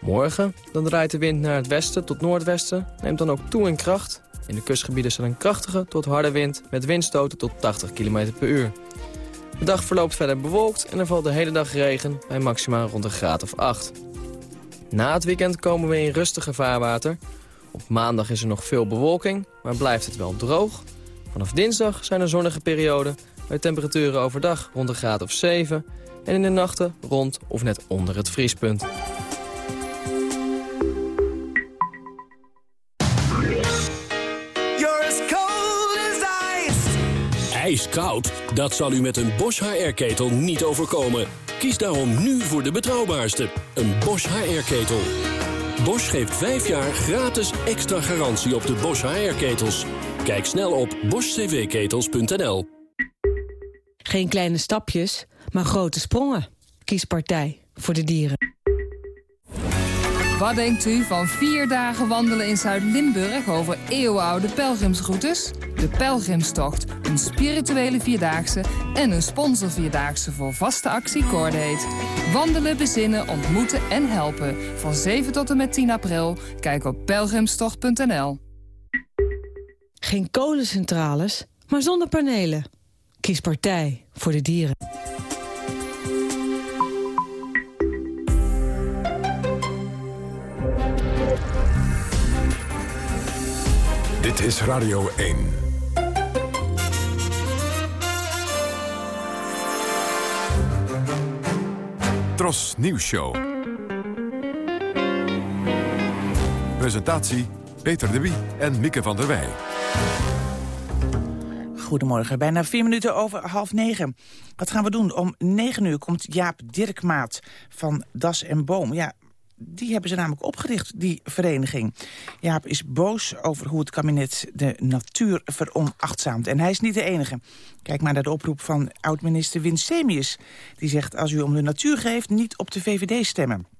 Morgen dan draait de wind naar het westen tot noordwesten, neemt dan ook toe in kracht. In de kustgebieden staat een krachtige tot harde wind met windstoten tot 80 km per uur. De dag verloopt verder bewolkt en er valt de hele dag regen bij maximaal rond een graad of 8. Na het weekend komen we in rustige vaarwater. Op maandag is er nog veel bewolking, maar blijft het wel droog. Vanaf dinsdag zijn er zonnige perioden bij temperaturen overdag rond een graad of 7... en in de nachten rond of net onder het vriespunt. IJskoud? Dat zal u met een Bosch HR-ketel niet overkomen. Kies daarom nu voor de betrouwbaarste, een Bosch HR-ketel. Bosch geeft 5 jaar gratis extra garantie op de Bosch HR-ketels. Kijk snel op boschcvketels.nl. Geen kleine stapjes, maar grote sprongen. Kies partij voor de dieren. Wat denkt u van vier dagen wandelen in Zuid-Limburg over eeuwenoude pelgrimsroutes? De Pelgrimstocht, een spirituele vierdaagse en een sponsorvierdaagse voor vaste actie Cordate. Wandelen, bezinnen, ontmoeten en helpen. Van 7 tot en met 10 april. Kijk op pelgrimstocht.nl. Geen kolencentrales, maar zonder panelen. Kies partij voor de dieren. Dit is Radio 1. Tros Nieuws Show. Presentatie Peter de Wie en Mieke van der Wij. Goedemorgen, bijna vier minuten over half negen. Wat gaan we doen? Om negen uur komt Jaap Dirkmaat van Das en Boom. Ja, die hebben ze namelijk opgericht, die vereniging. Jaap is boos over hoe het kabinet de natuur veronachtzaamt. En hij is niet de enige. Kijk maar naar de oproep van oud-minister Winsemius. Die zegt, als u om de natuur geeft, niet op de VVD stemmen.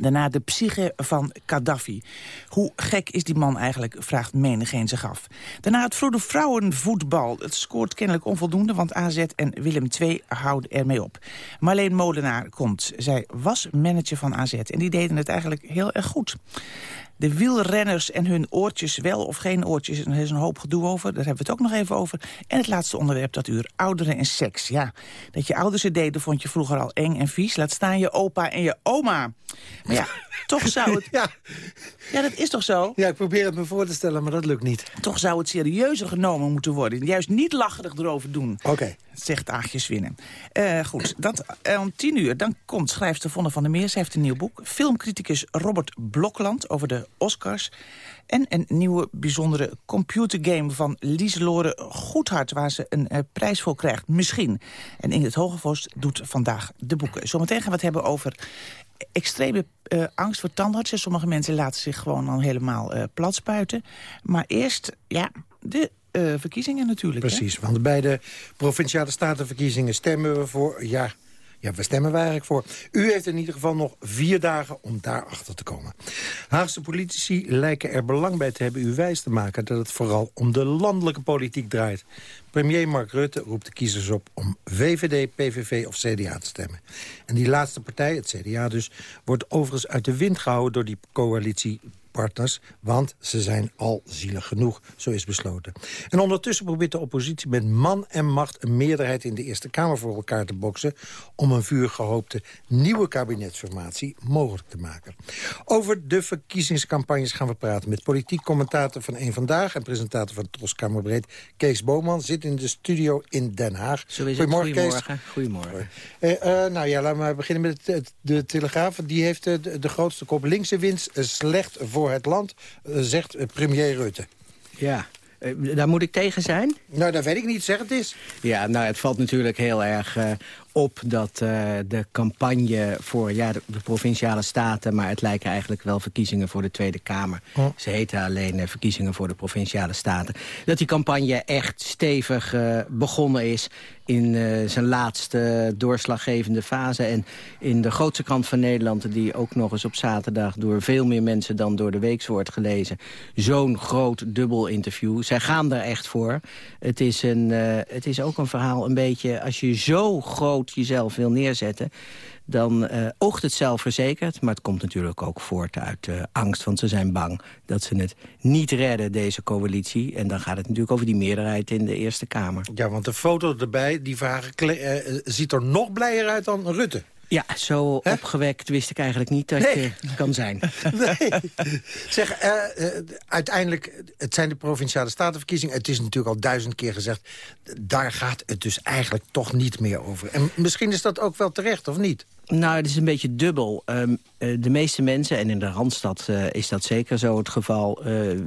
Daarna de psyche van Gaddafi. Hoe gek is die man eigenlijk, vraagt menigeen zich af. Daarna het vroege vrouwenvoetbal. Het scoort kennelijk onvoldoende, want AZ en Willem II houden ermee op. Marleen Molenaar komt. Zij was manager van AZ en die deden het eigenlijk heel erg goed de wielrenners en hun oortjes, wel of geen oortjes. Er is een hoop gedoe over, daar hebben we het ook nog even over. En het laatste onderwerp dat uur, ouderen en seks. Ja, dat je ouders het deden vond je vroeger al eng en vies. Laat staan je opa en je oma. Maar ja, toch zou het... [LAUGHS] Ja. ja, dat is toch zo? Ja, ik probeer het me voor te stellen, maar dat lukt niet. Toch zou het serieuzer genomen moeten worden. Juist niet lacherig erover doen. Oké. Zegt Aagje Winnen. Uh, goed, dat, uh, om tien uur dan komt schrijfster Vonne van der Meer. Ze heeft een nieuw boek. Filmcriticus Robert Blokland over de Oscars. En een nieuwe bijzondere computergame van Lieselore Goedhart... waar ze een uh, prijs voor krijgt, misschien. En Ingrid Hogevorst doet vandaag de boeken. Zometeen gaan we het hebben over extreme uh, angst voor tandartsen. Sommige mensen laten zich gewoon al helemaal uh, plat spuiten. Maar eerst, ja, de verkiezingen natuurlijk. Precies, want bij de Provinciale Statenverkiezingen stemmen we voor... ja, ja, waar stemmen we eigenlijk voor? U heeft in ieder geval nog vier dagen om daarachter te komen. Haagse politici lijken er belang bij te hebben u wijs te maken... dat het vooral om de landelijke politiek draait. Premier Mark Rutte roept de kiezers op om VVD, PVV of CDA te stemmen. En die laatste partij, het CDA dus, wordt overigens uit de wind gehouden... door die coalitie partners, want ze zijn al zielig genoeg, zo is besloten. En ondertussen probeert de oppositie met man en macht... een meerderheid in de Eerste Kamer voor elkaar te boksen... om een vuurgehoopte nieuwe kabinetsformatie mogelijk te maken. Over de verkiezingscampagnes gaan we praten met politiek commentator van Eén Vandaag... en presentator van Tros Kamerbreed, Kees Boman, zit in de studio in Den Haag. Goedemorgen, Goedemorgen. Goedemorgen. Uh, uh, nou ja, laten we beginnen met het, de Telegraaf. Die heeft de, de grootste kop linkse winst, slecht voor voor het land, eh, zegt eh, premier Rutte. Ja, eh, daar moet ik tegen zijn? Nou, dat weet ik niet. Zeg het eens. Ja, nou, het valt natuurlijk heel erg uh, op dat uh, de campagne voor ja, de, provinciale staten... maar het lijken eigenlijk wel verkiezingen voor de Tweede Kamer. Oh. Ze heten alleen uh, verkiezingen voor de provinciale staten. Dat die campagne echt stevig begonnen is in zijn laatste doorslaggevende fase. En in de grootste krant van Nederland... die ook nog eens op zaterdag door veel meer mensen dan door de weeks wordt gelezen... zo'n groot dubbel interview. Zij gaan daar echt voor. Het is, een, het is ook een verhaal een beetje... als je zo groot jezelf wil neerzetten dan uh, oogt het zelfverzekerd. Maar het komt natuurlijk ook voort uit uh, angst. Want ze zijn bang dat ze het niet redden, deze coalitie. En dan gaat het natuurlijk over die meerderheid in de Eerste Kamer. Ja, want de foto erbij, die vragen, uh, ziet er nog blijer uit dan Rutte. Ja, zo opgewekt wist ik eigenlijk niet dat je kan zijn. [LAUGHS] Nee. Zeg, uh, uh, uiteindelijk, het zijn de Provinciale Statenverkiezingen. Het is natuurlijk al duizend keer gezegd... daar gaat het dus eigenlijk toch niet meer over. En misschien is dat ook wel terecht, of niet? Nou, het is een beetje dubbel. Um, de meeste mensen, en in de Randstad uh, is dat zeker zo het geval... Uh,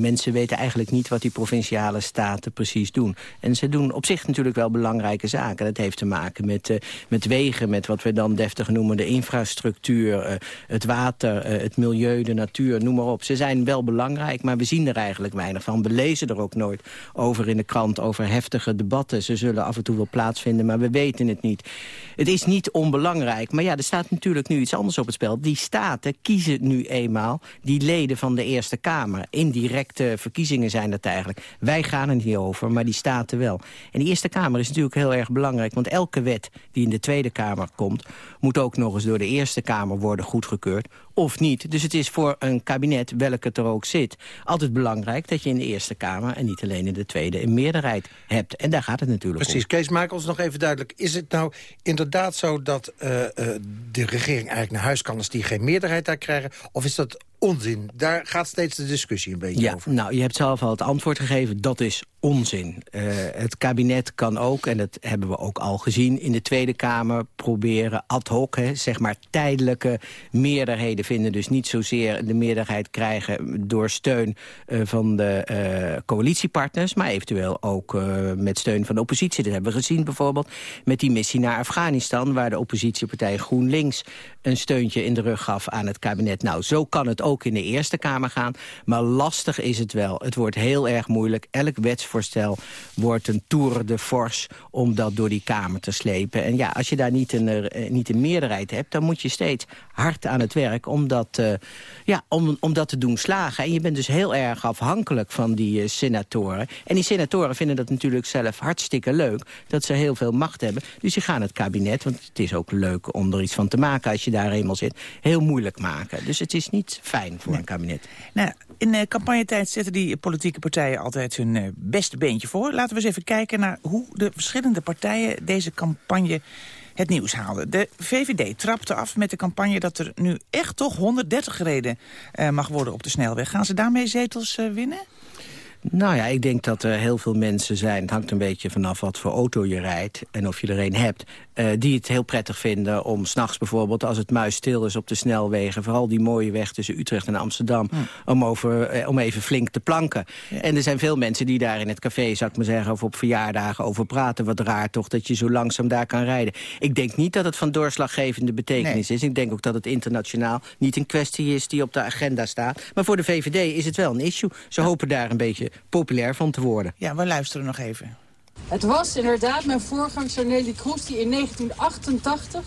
mensen weten eigenlijk niet wat die provinciale staten precies doen. En ze doen op zich natuurlijk wel belangrijke zaken. Dat heeft te maken met, met wegen, met wat we dan deftig noemen... de infrastructuur, het water, het milieu, de natuur, noem maar op. Ze zijn wel belangrijk, maar we zien er eigenlijk weinig van. We lezen er ook nooit over in de krant, over heftige debatten. Ze zullen af en toe wel plaatsvinden, maar we weten het niet. Het is niet onbelangrijk maar ja, er staat natuurlijk nu iets anders op het spel. Die staten kiezen nu eenmaal die leden van de Eerste Kamer. Indirecte verkiezingen zijn dat eigenlijk. Wij gaan er niet over, maar die staten wel. En die Eerste Kamer is natuurlijk heel erg belangrijk... want elke wet die in de Tweede Kamer komt... moet ook nog eens door de Eerste Kamer worden goedgekeurd of niet. Dus het is voor een kabinet, welk het er ook zit... altijd belangrijk dat je in de Eerste Kamer... en niet alleen in de Tweede een meerderheid hebt. En daar gaat het natuurlijk Precies. om. Kees, maak ons nog even duidelijk. Is het nou inderdaad zo dat uh, uh, de regering eigenlijk naar huis kan... als die geen meerderheid daar krijgen? Of is dat onzin. Daar gaat steeds de discussie een beetje ja, over. Nou, je hebt zelf al het antwoord gegeven. Dat is onzin. Uh, het kabinet kan ook, en dat hebben we ook al gezien... in de Tweede Kamer proberen ad hoc, hè, zeg maar tijdelijke meerderheden vinden. Dus niet zozeer de meerderheid krijgen door steun uh, van de uh, coalitiepartners... maar eventueel ook met steun van de oppositie. Dat hebben we gezien bijvoorbeeld met die missie naar Afghanistan... waar de oppositiepartij GroenLinks een steuntje in de rug gaf aan het kabinet. Nou, zo kan het ook ook in de Eerste Kamer gaan. Maar lastig is het wel. Het wordt heel erg moeilijk. Elk wetsvoorstel wordt een tour de force om dat door die Kamer te slepen. En ja, als je daar niet een, uh, niet een meerderheid hebt... dan moet je steeds hard aan het werk om dat, uh, ja, om, om dat te doen slagen. En je bent dus heel erg afhankelijk van die uh, senatoren. En die senatoren vinden dat natuurlijk zelf hartstikke leuk... dat ze heel veel macht hebben. Dus die gaan het kabinet, want het is ook leuk om er iets van te maken... als je daar eenmaal zit, heel moeilijk maken. Dus het is niet fijn voor een kabinet. Nou, in uh, campagnetijd zetten die politieke partijen altijd hun uh, beste beentje voor. Laten we eens even kijken naar hoe de verschillende partijen deze campagne het nieuws haalden. De VVD trapte af met de campagne dat er nu echt toch 130 gereden uh, mag worden op de snelweg. Gaan ze daarmee zetels uh, winnen? Nou ja, ik denk dat er heel veel mensen zijn... het hangt een beetje vanaf wat voor auto je rijdt en of je er een hebt... Uh, die het heel prettig vinden om s'nachts bijvoorbeeld... als het muisstil is op de snelwegen... vooral die mooie weg tussen Utrecht en Amsterdam... Ja. Om, over, uh, om even flink te planken. Ja. En er zijn veel mensen die daar in het café, zou ik maar zeggen... of op verjaardagen over praten. Wat raar toch dat je zo langzaam daar kan rijden. Ik denk niet dat het van doorslaggevende betekenis nee. is. Ik denk ook dat het internationaal niet een kwestie is die op de agenda staat. Maar voor de VVD is het wel een issue. Ze ja. hopen daar een beetje populair van te worden. Ja, we luisteren nog even. Het was inderdaad mijn voorgangster Nelly Kroes die in 1988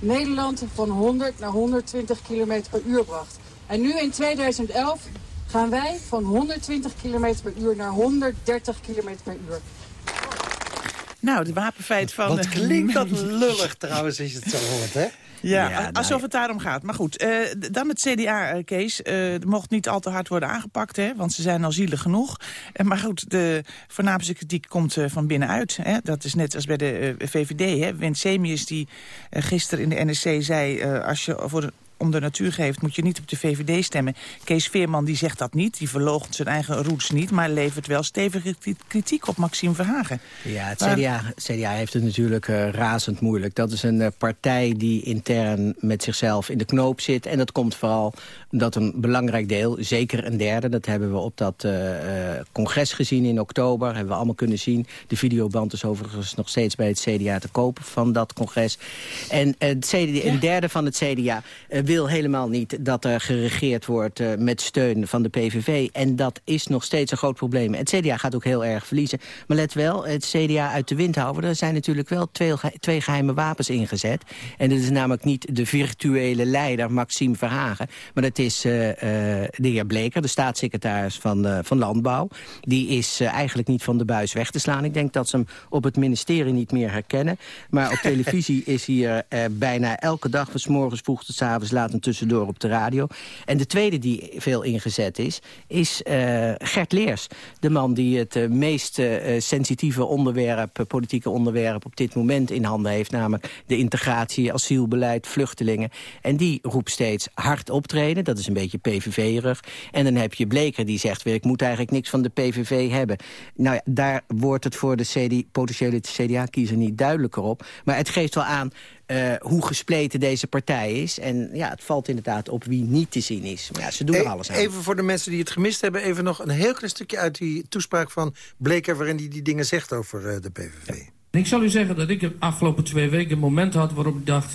Nederland van 100 naar 120 km per uur bracht. En nu in 2011 gaan wij van 120 km per uur naar 130 km per uur. Nou, de wapenfeit van... Wat klinkt dat lullig trouwens, als je het zo hoort, hè? Ja, ja alsof het daarom gaat. Maar goed, uh, dan het CDA, uh, Kees. Uh, mocht niet al te hard worden aangepakt, hè, want ze zijn al zielig genoeg. maar goed, de voornaamste kritiek komt van binnenuit. Hè. Dat is net als bij de VVD. Hè. Wint Semius, die gisteren in de NSC zei... als je voor om de natuur geeft, moet je niet op de VVD stemmen. Kees Veerman die zegt dat niet, die verloogt zijn eigen roots niet... maar levert wel stevige kritiek op Maxime Verhagen. Ja, het CDA, CDA heeft het natuurlijk uh, razend moeilijk. Dat is een uh, partij die intern met zichzelf in de knoop zit. En dat komt vooral dat een belangrijk deel, zeker een derde... dat hebben we op dat uh, congres gezien in oktober, hebben we allemaal kunnen zien. De videoband is overigens nog steeds bij het CDA te kopen van dat congres. En het CDA, ja. een derde van het CDA wil helemaal niet dat er geregeerd wordt uh, met steun van de PVV. En dat is nog steeds een groot probleem. Het CDA gaat ook heel erg verliezen. Maar let wel, het CDA uit de wind houden. Er zijn natuurlijk wel twee, twee geheime wapens ingezet. En dat is namelijk niet de virtuele leider Maxime Verhagen. Maar dat is uh, uh, de heer Bleker, de staatssecretaris van, van Landbouw. Die is eigenlijk niet van de buis weg te slaan. Ik denk dat ze hem op het ministerie niet meer herkennen. Maar op [LAUGHS] televisie is hier bijna elke dag... van s morgens vroeg tot s avonds laat hem tussendoor op de radio. En de tweede die veel ingezet is, is uh, Gert Leers. De man die het uh, meest uh, sensitieve onderwerp, politieke onderwerp op dit moment in handen heeft. Namelijk de integratie, asielbeleid, vluchtelingen. En die roept steeds hard optreden. Dat is een beetje PVV-rug. En dan heb je Bleker die zegt weer, ik moet eigenlijk niks van de PVV hebben. Nou ja, daar wordt het voor de CD, potentiële CDA-kiezer niet duidelijker op. Maar het geeft wel aan uh, hoe gespleten deze partij is. En ja, het valt inderdaad op wie niet te zien is. Maar ja, ze doen er alles aan. Even voor de mensen die het gemist hebben... even nog een heel klein stukje uit die toespraak van Bleker... waarin hij die, die dingen zegt over uh, de PVV. Ja. Ik zal u zeggen dat ik de afgelopen twee weken een moment had waarop ik dacht...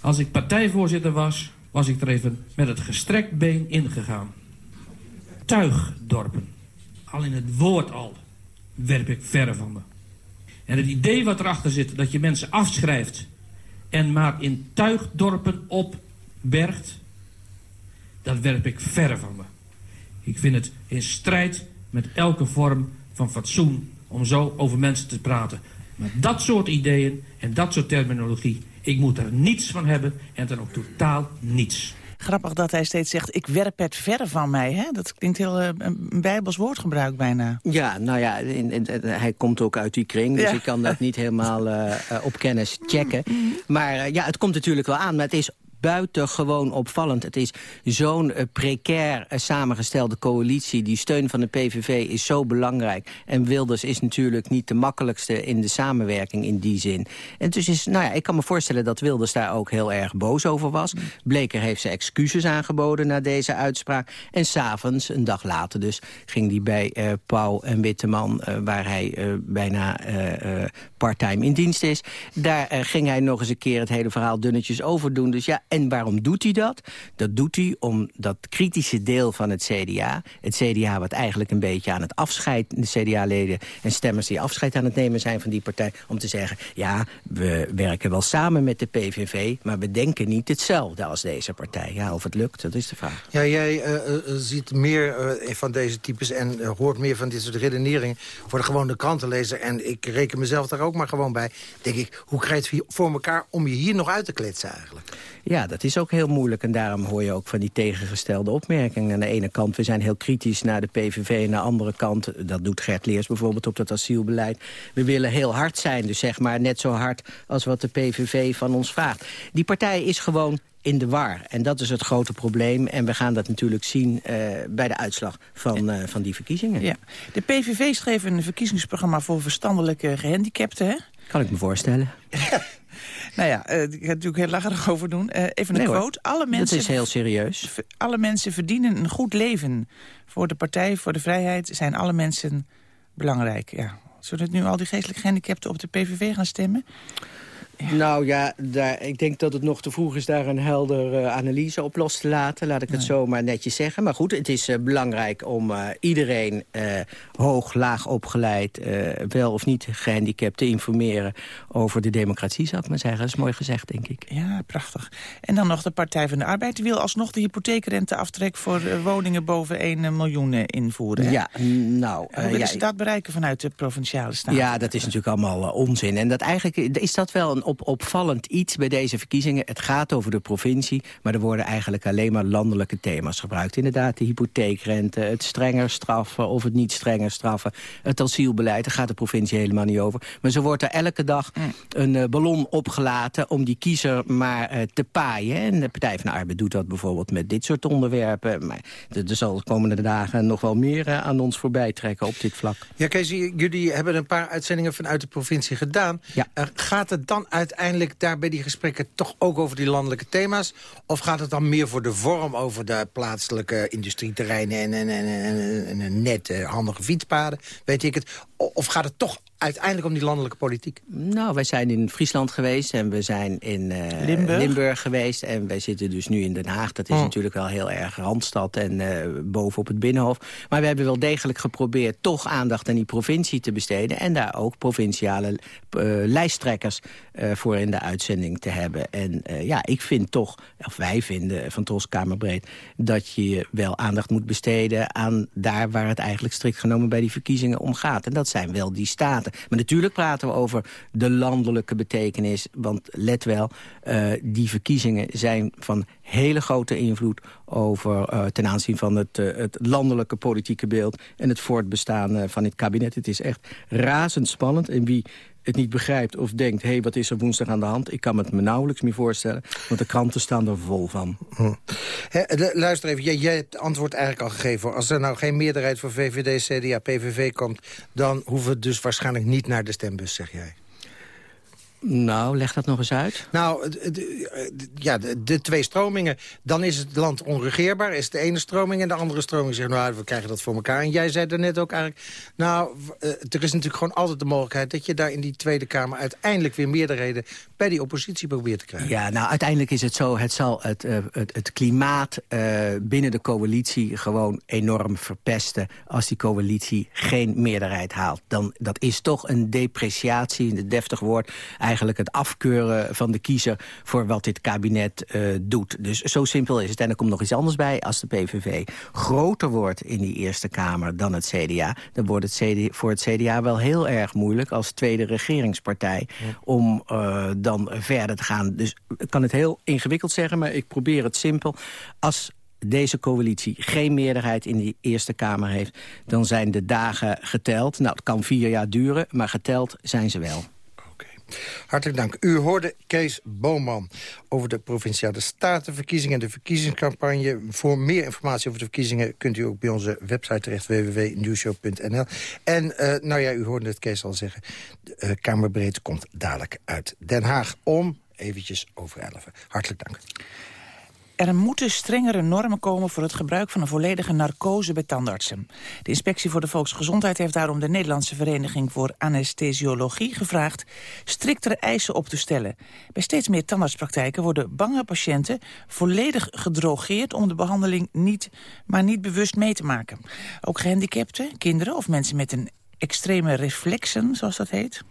als ik partijvoorzitter was, was ik er even met het gestrekt been ingegaan. Tuigdorpen. Al in het woord al werp ik verre van me. En het idee wat erachter zit, dat je mensen afschrijft en maar in tuigdorpen opbergt, dat werp ik verre van me. Ik vind het in strijd met elke vorm van fatsoen om zo over mensen te praten. Maar dat soort ideeën en dat soort terminologie, ik moet er niets van hebben en dan ook totaal niets. Grappig dat hij steeds zegt, ik werp het verre van mij. Hè? Dat klinkt heel uh, een bijbels woordgebruik bijna. Ja, nou ja, in, in, hij komt ook uit die kring. Dus ja. ik kan dat niet helemaal uh, op kennis checken. Maar uh, ja, het komt natuurlijk wel aan. Maar het is buitengewoon opvallend. Het is zo'n uh, precair uh, samengestelde coalitie. Die steun van de PVV is zo belangrijk. En Wilders is natuurlijk niet de makkelijkste in de samenwerking in die zin. En dus is, nou ja, ik kan me voorstellen dat Wilders daar ook heel erg boos over was. Bleker heeft zijn excuses aangeboden na deze uitspraak. En s'avonds, een dag later dus, ging hij bij uh, Pauw en Witteman... waar hij bijna parttime in dienst is. Daar eh, ging hij nog eens een keer het hele verhaal dunnetjes over doen. Dus ja, en waarom doet hij dat? Dat doet hij om dat kritische deel van het CDA... het CDA wat eigenlijk een beetje aan het afscheid... de CDA-leden en stemmers die afscheid aan het nemen zijn van die partij... om te zeggen, ja, we werken wel samen met de PVV... maar we denken niet hetzelfde als deze partij. Ja, of het lukt, dat is de vraag. Ja, jij uh, ziet meer van deze types en hoort meer van dit soort redeneringen... voor de gewone krantenlezer. En ik reken mezelf daar ook maar gewoon bij. Denk ik, hoe krijg je het voor elkaar om je hier nog uit te kletsen eigenlijk? Ja, dat is ook heel moeilijk. En daarom hoor je ook van die tegengestelde opmerkingen. Aan de ene kant, we zijn heel kritisch naar de PVV. En aan de andere kant, dat doet Gert Leers bijvoorbeeld op dat asielbeleid. We willen heel hard zijn, dus zeg maar net zo hard als wat de PVV van ons vraagt. Die partij is gewoon in de war. En dat is het grote probleem. En we gaan dat natuurlijk zien uh, bij de uitslag van, uh, van die verkiezingen. Ja. De PVV schreef een verkiezingsprogramma voor verstandelijke gehandicapten, hè? Kan ik me voorstellen. [LAUGHS] nou ja, uh, ik ga natuurlijk heel lacherig over doen. Uh, even een nee, quote. Alle mensen, dat is heel serieus. Alle mensen verdienen een goed leven. Voor de Partij voor de Vrijheid zijn alle mensen belangrijk. Ja. Zullen nu al die geestelijk gehandicapten op de PVV gaan stemmen? Nou ja, daar, ik denk dat het nog te vroeg is daar een helder uh, analyse op los te laten. Laat ik het zo maar netjes zeggen. Maar goed, het is uh, belangrijk om uh, iedereen hoog, laag opgeleid... wel of niet gehandicapt te informeren over de democratie, zou ik maar zeggen. Dat is mooi gezegd, denk ik. Ja, prachtig. En dan nog de Partij van de Arbeid. Die wil alsnog de hypotheekrenteaftrek voor woningen boven 1 miljoen invoeren. Hè? Ja, nou... Hoe willen ja, ze dat bereiken vanuit de Provinciale Staten? Ja, dat is natuurlijk allemaal onzin. En dat eigenlijk is dat wel een op, opvallend iets bij deze verkiezingen. Het gaat over de provincie, maar er worden eigenlijk alleen maar landelijke thema's gebruikt. Inderdaad, de hypotheekrente, het strenger straffen of het niet strenger straffen. Het asielbeleid, daar gaat de provincie helemaal niet over. Maar zo wordt er elke dag een uh, ballon opgelaten om die kiezer maar uh, te paaien. En de Partij van de Arbeid doet dat bijvoorbeeld met dit soort onderwerpen. Maar er zal de komende dagen nog wel meer uh, aan ons voorbij trekken op dit vlak. Ja, Kees, jullie hebben een paar uitzendingen vanuit de provincie gedaan. Ja. gaat het dan uiteindelijk daar bij die gesprekken toch ook over die landelijke thema's? Of gaat het dan meer voor de vorm over de plaatselijke industrieterreinen... en, en, en, en, en net uh, handige fietspaden, weet ik het? Of gaat het toch uiteindelijk om die landelijke politiek? Nou, wij zijn in Friesland geweest en we zijn in uh, Limburg. Limburg. geweest. En wij zitten dus nu in Den Haag. Dat is Oh. natuurlijk wel heel erg Randstad en uh, bovenop het Binnenhof. Maar we hebben wel degelijk geprobeerd toch aandacht aan die provincie te besteden. En daar ook provinciale uh, lijsttrekkers voor in de uitzending te hebben. En ja, ik vind toch, of wij vinden van Tros Kamerbreed... dat je wel aandacht moet besteden aan daar waar het eigenlijk strikt genomen bij die verkiezingen om gaat. En dat zijn wel die staten. Maar natuurlijk praten we over de landelijke betekenis. Want let wel, uh, die verkiezingen zijn van hele grote invloed... over uh, ten aanzien van het, uh, het landelijke politieke beeld... en het voortbestaan van dit kabinet. Het is echt razendspannend. En wie het niet begrijpt of denkt... hé, hey, wat is er woensdag aan de hand? Ik kan het me nauwelijks meer voorstellen, want de kranten staan er vol van. Hm. Luister even, jij, jij hebt het antwoord eigenlijk al gegeven. Als er nou geen meerderheid voor VVD, CDA, PVV komt... dan hoeven we dus waarschijnlijk niet naar de stembus, zeg jij. Nou, leg dat nog eens uit. Nou, ja, de, de, twee stromingen. Dan is het land onregeerbaar, is de ene stroming... en de andere stroming zegt, nou, we krijgen dat voor elkaar. En jij zei er net ook eigenlijk... nou, uh, er is natuurlijk gewoon altijd de mogelijkheid... dat je daar in die Tweede Kamer uiteindelijk weer meerderheden... bij die oppositie probeert te krijgen. Ja, nou, uiteindelijk is het zo... het zal het, uh, het, het klimaat uh, binnen de coalitie gewoon enorm verpesten... als die coalitie geen meerderheid haalt. Dan, dat is toch een depreciatie, een deftig woord eigenlijk het afkeuren van de kiezer voor wat dit kabinet uh, doet. Dus zo simpel is het. En er komt nog iets anders bij. Als de PVV groter wordt in die Eerste Kamer dan het CDA... dan wordt het voor het CDA wel heel erg moeilijk als tweede regeringspartij... Ja. om uh, dan verder te gaan. Dus ik kan het heel ingewikkeld zeggen, maar ik probeer het simpel. Als deze coalitie geen meerderheid in de Eerste Kamer heeft... dan zijn de dagen geteld. Nou, het kan vier jaar duren, maar geteld zijn ze wel. Hartelijk dank. U hoorde Kees Boman over de Provinciale Statenverkiezingen en de verkiezingscampagne. Voor meer informatie over de verkiezingen kunt u ook bij onze website terecht www.newshow.nl. En uh, nou ja, u hoorde het Kees al zeggen, de, uh, Kamerbreed komt dadelijk uit Den Haag om eventjes over 11. Hartelijk dank. Er moeten strengere normen komen voor het gebruik van een volledige narcose bij tandartsen. De Inspectie voor de Volksgezondheid heeft daarom de Nederlandse Vereniging voor Anesthesiologie gevraagd striktere eisen op te stellen. Bij steeds meer tandartspraktijken worden bange patiënten volledig gedrogeerd om de behandeling niet, maar niet bewust mee te maken. Ook gehandicapten, kinderen of mensen met een extreme reflexen, zoals dat heet,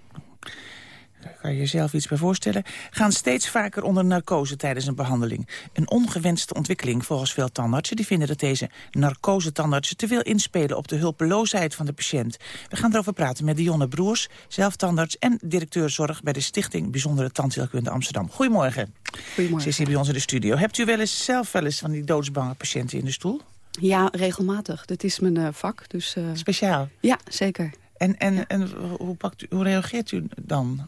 kan je jezelf iets bij voorstellen... gaan steeds vaker onder narcose tijdens een behandeling. Een ongewenste ontwikkeling volgens veel tandartsen. Die vinden dat deze narcose-tandartsen te veel inspelen... op de hulpeloosheid van de patiënt. We gaan erover praten met Dionne Broers, zelf tandarts... en directeur zorg bij de Stichting Bijzondere Tandheelkunde Amsterdam. Goedemorgen. Goedemorgen. Ze is hier bij ons in de studio. Hebt u wel eens zelf wel eens van die doodsbange patiënten in de stoel? Ja, regelmatig. Dit is mijn uh, vak. Dus, uh... Speciaal? Ja, zeker. En, en, ja. en hoe, pakt u, hoe reageert u dan?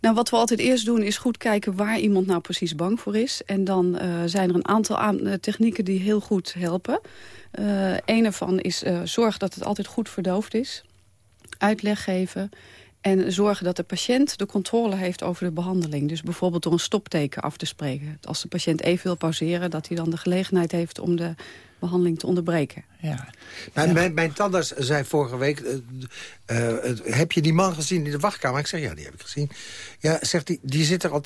Nou, wat we altijd eerst doen is goed kijken waar iemand nou precies bang voor is. En dan uh, zijn er een aantal aan, uh, technieken die heel goed helpen. Uh, een ervan is zorg dat het altijd goed verdoofd is. Uitleg geven. En zorgen dat de patiënt de controle heeft over de behandeling. Dus bijvoorbeeld door een stopteken af te spreken. Als de patiënt even wil pauzeren, dat hij dan de gelegenheid heeft om de behandeling te onderbreken. Ja. Mijn, mijn, mijn tandarts zei vorige week... Uh, uh, heb je die man gezien in de wachtkamer? Ik zeg, ja, die heb ik gezien. Ja, zegt hij, die zit er al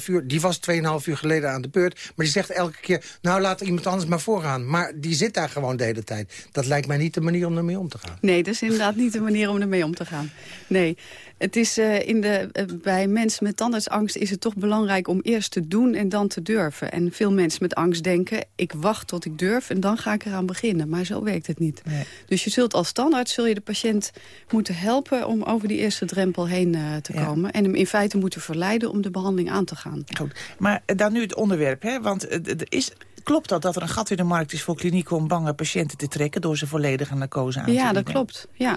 2,5 uur. Die was 2,5 uur geleden aan de beurt. Maar die zegt elke keer, nou, laat iemand anders maar voorgaan. Maar die zit daar gewoon de hele tijd. Dat lijkt mij niet de manier om ermee om te gaan. Nee, dat is inderdaad niet de manier om ermee om te gaan. Nee, het is uh, in de, uh, bij mensen met tandartsangst is het toch belangrijk om eerst te doen en dan te durven. En veel mensen met angst denken, ik wacht tot ik durf en dan ga ik eraan beginnen. Maar zo werkt het niet. Nee. Dus je zult als tandarts zul je de patiënt moeten helpen om over die eerste drempel heen uh, te Ja. komen. En hem in feite moeten verleiden om de behandeling aan te gaan. Goed. Maar eh, dan nu het onderwerp, hè? want eh, er is... Klopt dat dat er een gat in de markt is voor klinieken om bange patiënten te trekken... door ze volledig aan narcose aan te Ja, dat klopt. Ja.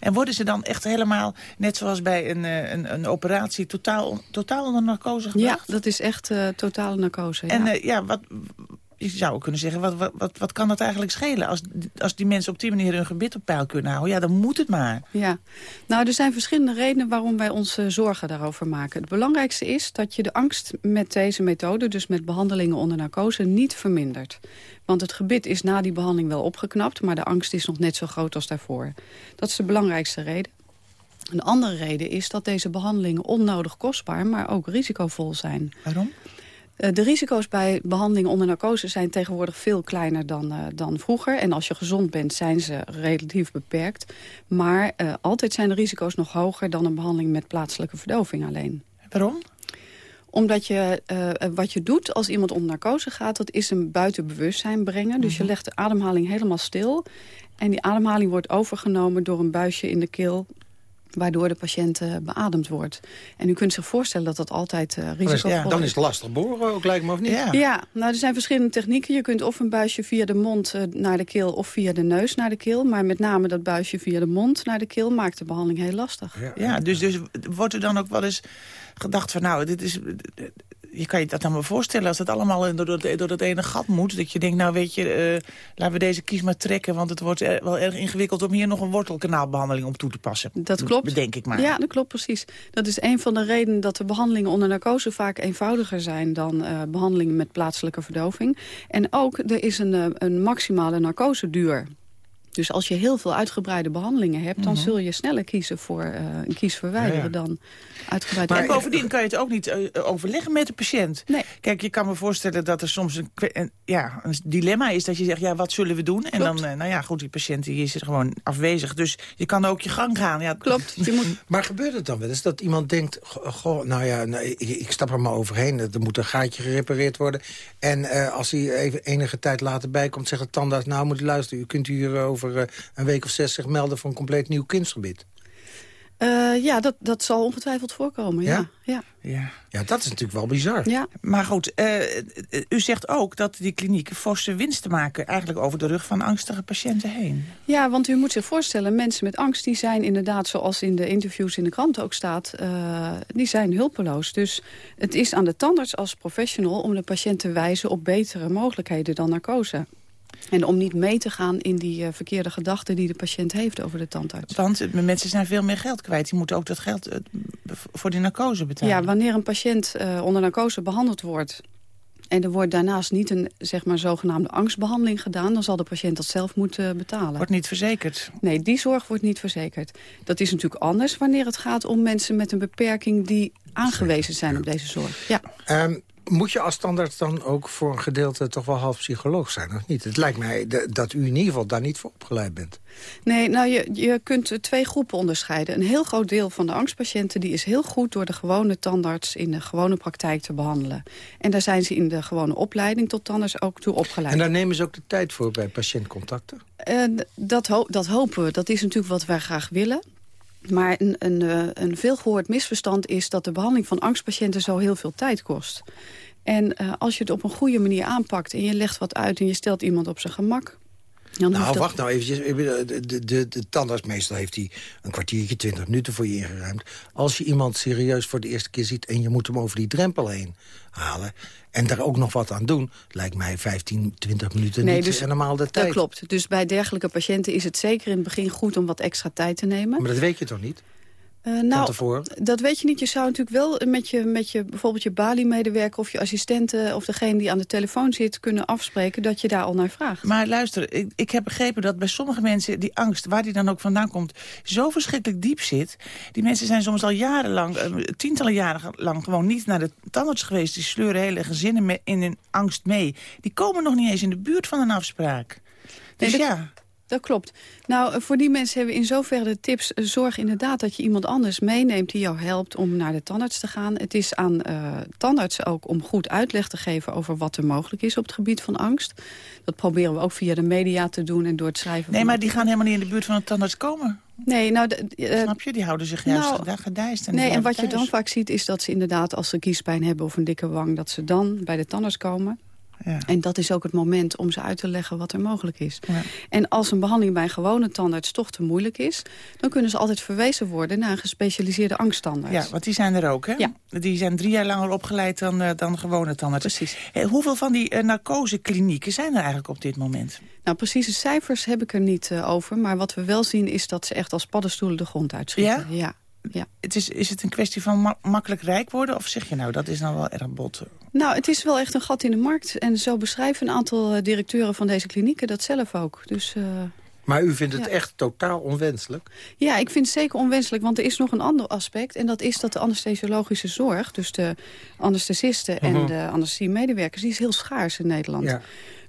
En worden ze dan echt helemaal, net zoals bij een, eh, een, een operatie... Totaal, totaal onder narcose ja, gebracht? dat is echt uh, totale narcose. En ja. eh, ja, wat, je zou kunnen zeggen, wat, wat, wat, wat kan dat eigenlijk schelen? Als, als die mensen op die manier hun gebit op peil kunnen houden... ja, dan moet het maar. Ja, nou er zijn verschillende redenen waarom wij ons uh, zorgen daarover maken. Het belangrijkste is dat je de angst met deze methode, dus met behandelingen onder narcose, niet vermindert. Want het gebit is na die behandeling wel opgeknapt, maar de angst is nog net zo groot als daarvoor. Dat is de belangrijkste reden. Een andere reden is dat deze behandelingen onnodig kostbaar, maar ook risicovol zijn. Waarom? Uh, de risico's bij behandelingen onder narcose zijn tegenwoordig veel kleiner dan, uh, dan vroeger. En als je gezond bent zijn ze relatief beperkt. Maar uh, altijd zijn de risico's nog hoger dan een behandeling met plaatselijke verdoving alleen. Waarom? Omdat je, uh, wat je doet als iemand onder narcose gaat... dat is een buiten bewustzijn brengen. Dus je legt de ademhaling helemaal stil. En die ademhaling wordt overgenomen door een buisje in de keel waardoor de patiënt uh, beademd wordt. En u kunt zich voorstellen dat dat altijd uh, risicovol ja, Dan is het lastig boren ook, lijkt me, of niet? Ja. ja, nou, er zijn verschillende technieken. Je kunt of een buisje via de mond uh, naar de keel... of via de neus naar de keel. Maar met name dat buisje via de mond naar de keel... maakt de behandeling heel lastig. Ja, ja dus, dus wordt er dan ook wel eens gedacht van... nou, dit is je kan je dat dan maar voorstellen als het allemaal door dat, door dat ene gat moet. Dat je denkt, nou weet je, uh, laten we deze kies maar trekken... want het wordt er, wel erg ingewikkeld om hier nog een wortelkanaalbehandeling op toe te passen. Dat klopt. Bedenk ik maar. Ja, dat klopt precies. Dat is een van de redenen dat de behandelingen onder narcose vaak eenvoudiger zijn... dan uh, behandelingen met plaatselijke verdoving. En ook, er is een, een maximale narcoseduur. Dus als je heel veel uitgebreide behandelingen hebt... dan mm -hmm. zul je sneller kiezen voor uh, een kies verwijderen ja, ja. dan uitgebreid... Maar bovendien kan je het ook niet uh, overleggen met de patiënt. Nee. Kijk, je kan me voorstellen dat er soms een, een, ja, een dilemma is... dat je zegt, ja, wat zullen we doen? En Klopt. dan, uh, nou ja, goed, die patiënt die is er gewoon afwezig. Dus je kan ook je gang gaan. Ja, Klopt. Je moet... [LAUGHS] Maar gebeurt het dan wel eens dat iemand denkt... goh, nou ja, nou, ik, ik, stap er maar overheen. Er moet een gaatje gerepareerd worden. En als hij even enige tijd later bijkomt, zegt de tandarts... nou, moet u luisteren, u kunt hier over een week of zes zich melden voor een compleet nieuw kindsgebied. Uh, ja, dat, dat zal ongetwijfeld voorkomen, ja. Ja? ja. ja. Ja, dat is natuurlijk wel bizar. Ja. Maar goed, uh, u zegt ook dat die klinieken forse winsten maken... eigenlijk over de rug van angstige patiënten heen. Ja, want u moet zich voorstellen, mensen met angst... die zijn inderdaad, zoals in de interviews in de krant ook staat... Uh, die zijn hulpeloos. Dus het is aan de tandarts als professional... om de patiënt te wijzen op betere mogelijkheden dan narcose. En om niet mee te gaan in die uh, verkeerde gedachten die de patiënt heeft over de tandarts. Want uh, mensen zijn veel meer geld kwijt. Die moeten ook dat geld uh, voor die narcose betalen. Ja, wanneer een patiënt onder narcose behandeld wordt... En er wordt daarnaast niet een zeg maar, zogenaamde angstbehandeling gedaan. Dan zal de patiënt dat zelf moeten betalen. Wordt niet verzekerd? Nee, die zorg wordt niet verzekerd. Dat is natuurlijk anders wanneer het gaat om mensen met een beperking... die aangewezen zijn op deze zorg. Ja. Ehm, moet je als standaard dan ook voor een gedeelte toch wel half psycholoog zijn, of niet? Het lijkt mij dat u in ieder geval daar niet voor opgeleid bent. Nee, nou je, je kunt twee groepen onderscheiden. Een heel groot deel van de angstpatiënten die is heel goed door de gewone tandarts in de gewone praktijk te behandelen. En daar zijn ze in de gewone opleiding tot tandarts ook toe opgeleid. En daar nemen ze ook de tijd voor bij patiëntcontacten? Uh, dat, ho dat hopen we. Dat is natuurlijk wat wij graag willen. Maar een, een, eh, een veelgehoord misverstand is dat de behandeling van angstpatiënten zo heel veel tijd kost. En uh, als je het op een goede manier aanpakt en je legt wat uit en je stelt iemand op zijn gemak... nou, wacht nou eventjes. De, de, de, de tandartsmeester heeft hij een kwartiertje, twintig minuten voor je ingeruimd. Als je iemand serieus voor de eerste keer ziet en je moet hem over die drempel heen halen... en daar ook nog wat aan doen, lijkt mij 15, 20 minuten nee, niet dus, normaal de tijd. Dat klopt. Dus bij dergelijke patiënten is het zeker in het begin goed om wat extra tijd te nemen. Maar dat weet je toch niet? Uh, nou, dat weet je niet. Je zou natuurlijk wel met je, met je bijvoorbeeld je Bali-medewerker of je assistenten of degene die aan de telefoon zit kunnen afspreken dat je daar al naar vraagt. Maar luister, ik, ik heb begrepen dat bij sommige mensen die angst, waar die dan ook vandaan komt, zo verschrikkelijk diep zit. Die mensen zijn soms al jarenlang, uh, tientallen jaren lang gewoon niet naar de tandarts geweest. Die sleuren hele gezinnen in hun angst mee. Die komen nog niet eens in de buurt van een afspraak. Dus ja dat klopt. Nou, voor die mensen hebben we in zoverre de tips... Eh, zorg inderdaad dat je iemand anders meeneemt die jou helpt om naar de tandarts te gaan. Het is aan uh, tandartsen ook om goed uitleg te geven over wat er mogelijk is op het gebied van angst. Dat proberen we ook via de media te doen en door het schrijven Nee, maar die gaan helemaal niet in de buurt van een tandarts komen. Nee, nou... Uh, Snap je? Die houden zich juist nou, daar gedijst. En nee, en wat je dan vaak ziet is dat ze inderdaad als ze kiespijn hebben of een dikke wang... dat ze dan bij de tandarts komen. Ja. En dat is ook het moment om ze uit te leggen wat er mogelijk is. Ja. En als een behandeling bij een gewone tandarts toch te moeilijk is... dan kunnen ze altijd verwezen worden naar een gespecialiseerde angststandaard. Ja, want die zijn er ook, hè? Ja. Die zijn drie jaar langer opgeleid dan, uh, dan gewone tandarts. Precies. Hey, hoeveel van die uh, narcoseklinieken zijn er eigenlijk op dit moment? Nou, precieze cijfers heb ik er niet uh, over. Maar wat we wel zien is dat ze echt als paddenstoelen de grond uitschieten. Ja? Ja ja. Het is, is het een kwestie van makkelijk rijk worden? Of zeg je nou, dat is nou wel erg bot? Nou, het is wel echt een gat in de markt. En zo beschrijven een aantal eh, directeuren van deze klinieken dat zelf ook. Dus... Uh, maar u vindt het echt totaal onwenselijk? Ja, ik vind het zeker onwenselijk, want er is nog een ander aspect. En dat is dat de anesthesiologische zorg, dus de anesthesisten en mhm. de anesthesiemedewerkers... die is heel schaars in Nederland. Ja.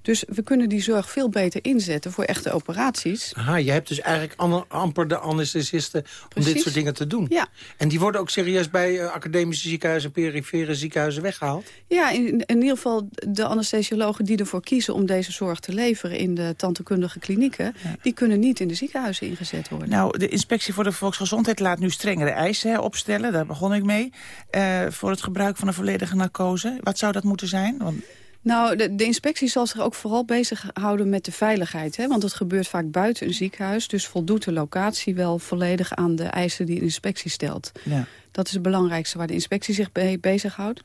Dus we kunnen die zorg veel beter inzetten voor echte operaties. Aha, je hebt dus eigenlijk amper de anesthesisten om dit soort dingen te doen. Ja. En die worden ook serieus bij uh, academische ziekenhuizen en perifere ziekenhuizen weggehaald? Ja, in, in, ieder geval de anesthesiologen die ervoor kiezen om deze zorg te leveren in de tandheelkundige klinieken, die kunnen niet in de ziekenhuizen ingezet worden. Nou, de inspectie voor de volksgezondheid laat nu strengere eisen hè, opstellen, daar begon ik mee, uh, voor het gebruik van een volledige narcose. Wat zou dat moeten zijn? Want... Nou, de, de, inspectie zal zich ook vooral bezighouden met de veiligheid. Hè? Want dat gebeurt vaak buiten een ziekenhuis. Dus voldoet de locatie wel volledig aan de eisen die de inspectie stelt. Ja. Dat is het belangrijkste waar de inspectie zich mee bezighoudt.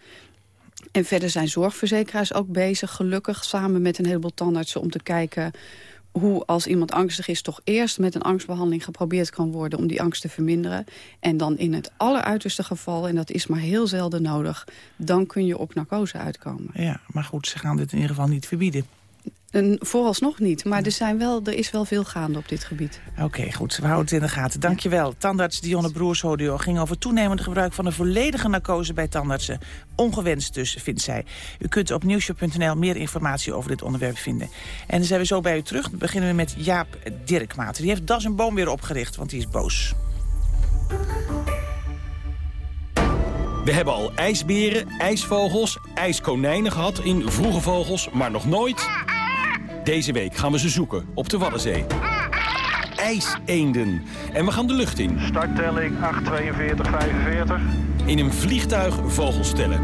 En verder zijn zorgverzekeraars ook bezig, gelukkig, samen met een heleboel tandartsen... om te kijken hoe als iemand angstig is toch eerst met een angstbehandeling geprobeerd kan worden om die angst te verminderen. En dan in het alleruiterste geval, en dat is maar heel zelden nodig, dan kun je op narcose uitkomen. Ja, maar goed, ze gaan dit in ieder geval niet verbieden. En vooralsnog niet, maar er, zijn wel, er is wel veel gaande op dit gebied. Oké, goed. We houden het in de gaten. Dankjewel. Tandarts Dionne Broershodio ging over toenemend gebruik van een volledige narcose bij tandartsen. Ongewenst dus, vindt zij. U kunt op nieuwshow.nl meer informatie over dit onderwerp vinden. En dan zijn we zo bij u terug. Dan beginnen we met Jaap Dirkmaat. Die heeft Das en Boom weer opgericht, want die is boos. We hebben al ijsberen, ijsvogels, ijskonijnen gehad in vroege vogels, maar nog nooit... Deze week gaan we ze zoeken op de Waddenzee. IJseenden. En we gaan de lucht in. Starttelling 84245. In een vliegtuig vogels tellen.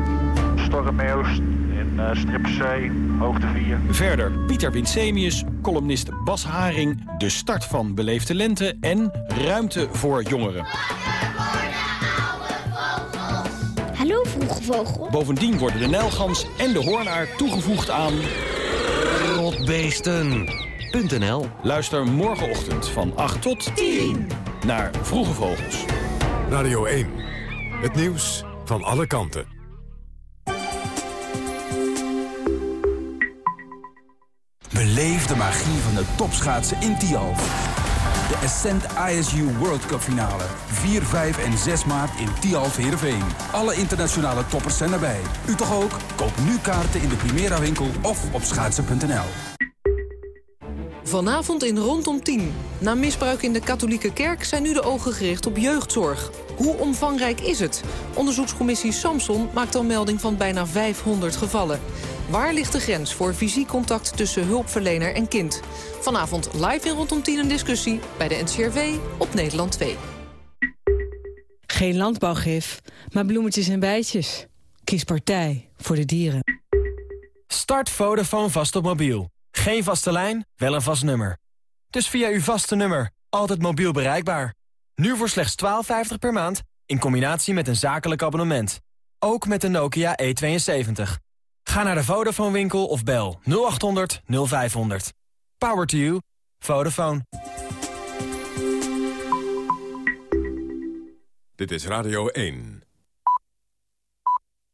In uh, strip C, hoogte 4. Verder Pieter Winsemius, columnist Bas Haring... de start van Beleefde Lente en Ruimte voor Jongeren. Hallo, vroege vogel. Bovendien worden de Nijlgans en de hoornaar toegevoegd aan... Rotbeesten.nl Luister morgenochtend van 8 tot 10 naar Vroege Vogels. Radio 1. Het nieuws van alle kanten. Beleef de magie van de topschaatsen in Tialf. De Ascent ISU World Cup finale. 4, 5 en 6 maart in Tialf Heerenveen. Alle internationale toppers zijn erbij. U toch ook? Koop nu kaarten in de Primera winkel of op schaatsen.nl. Vanavond in Rondom 10. Na misbruik in de katholieke kerk zijn nu de ogen gericht op jeugdzorg. Hoe omvangrijk is het? Onderzoekscommissie Samson maakt al melding van bijna 500 gevallen. Waar ligt de grens voor fysiek contact tussen hulpverlener en kind? Vanavond live in Rondom 10 een discussie bij de NCRV op Nederland 2. Geen landbouwgif, maar bloemetjes en bijtjes. Kies partij voor de dieren. Start Vodafone vast op mobiel. Geen vaste lijn, wel een vast nummer. Dus via uw vaste nummer, altijd mobiel bereikbaar. Nu voor slechts 12,50 per maand, in combinatie met een zakelijk abonnement. Ook met de Nokia E72. Ga naar de Vodafone winkel of bel 0800 0500. Power to you. Vodafone. Dit is Radio 1.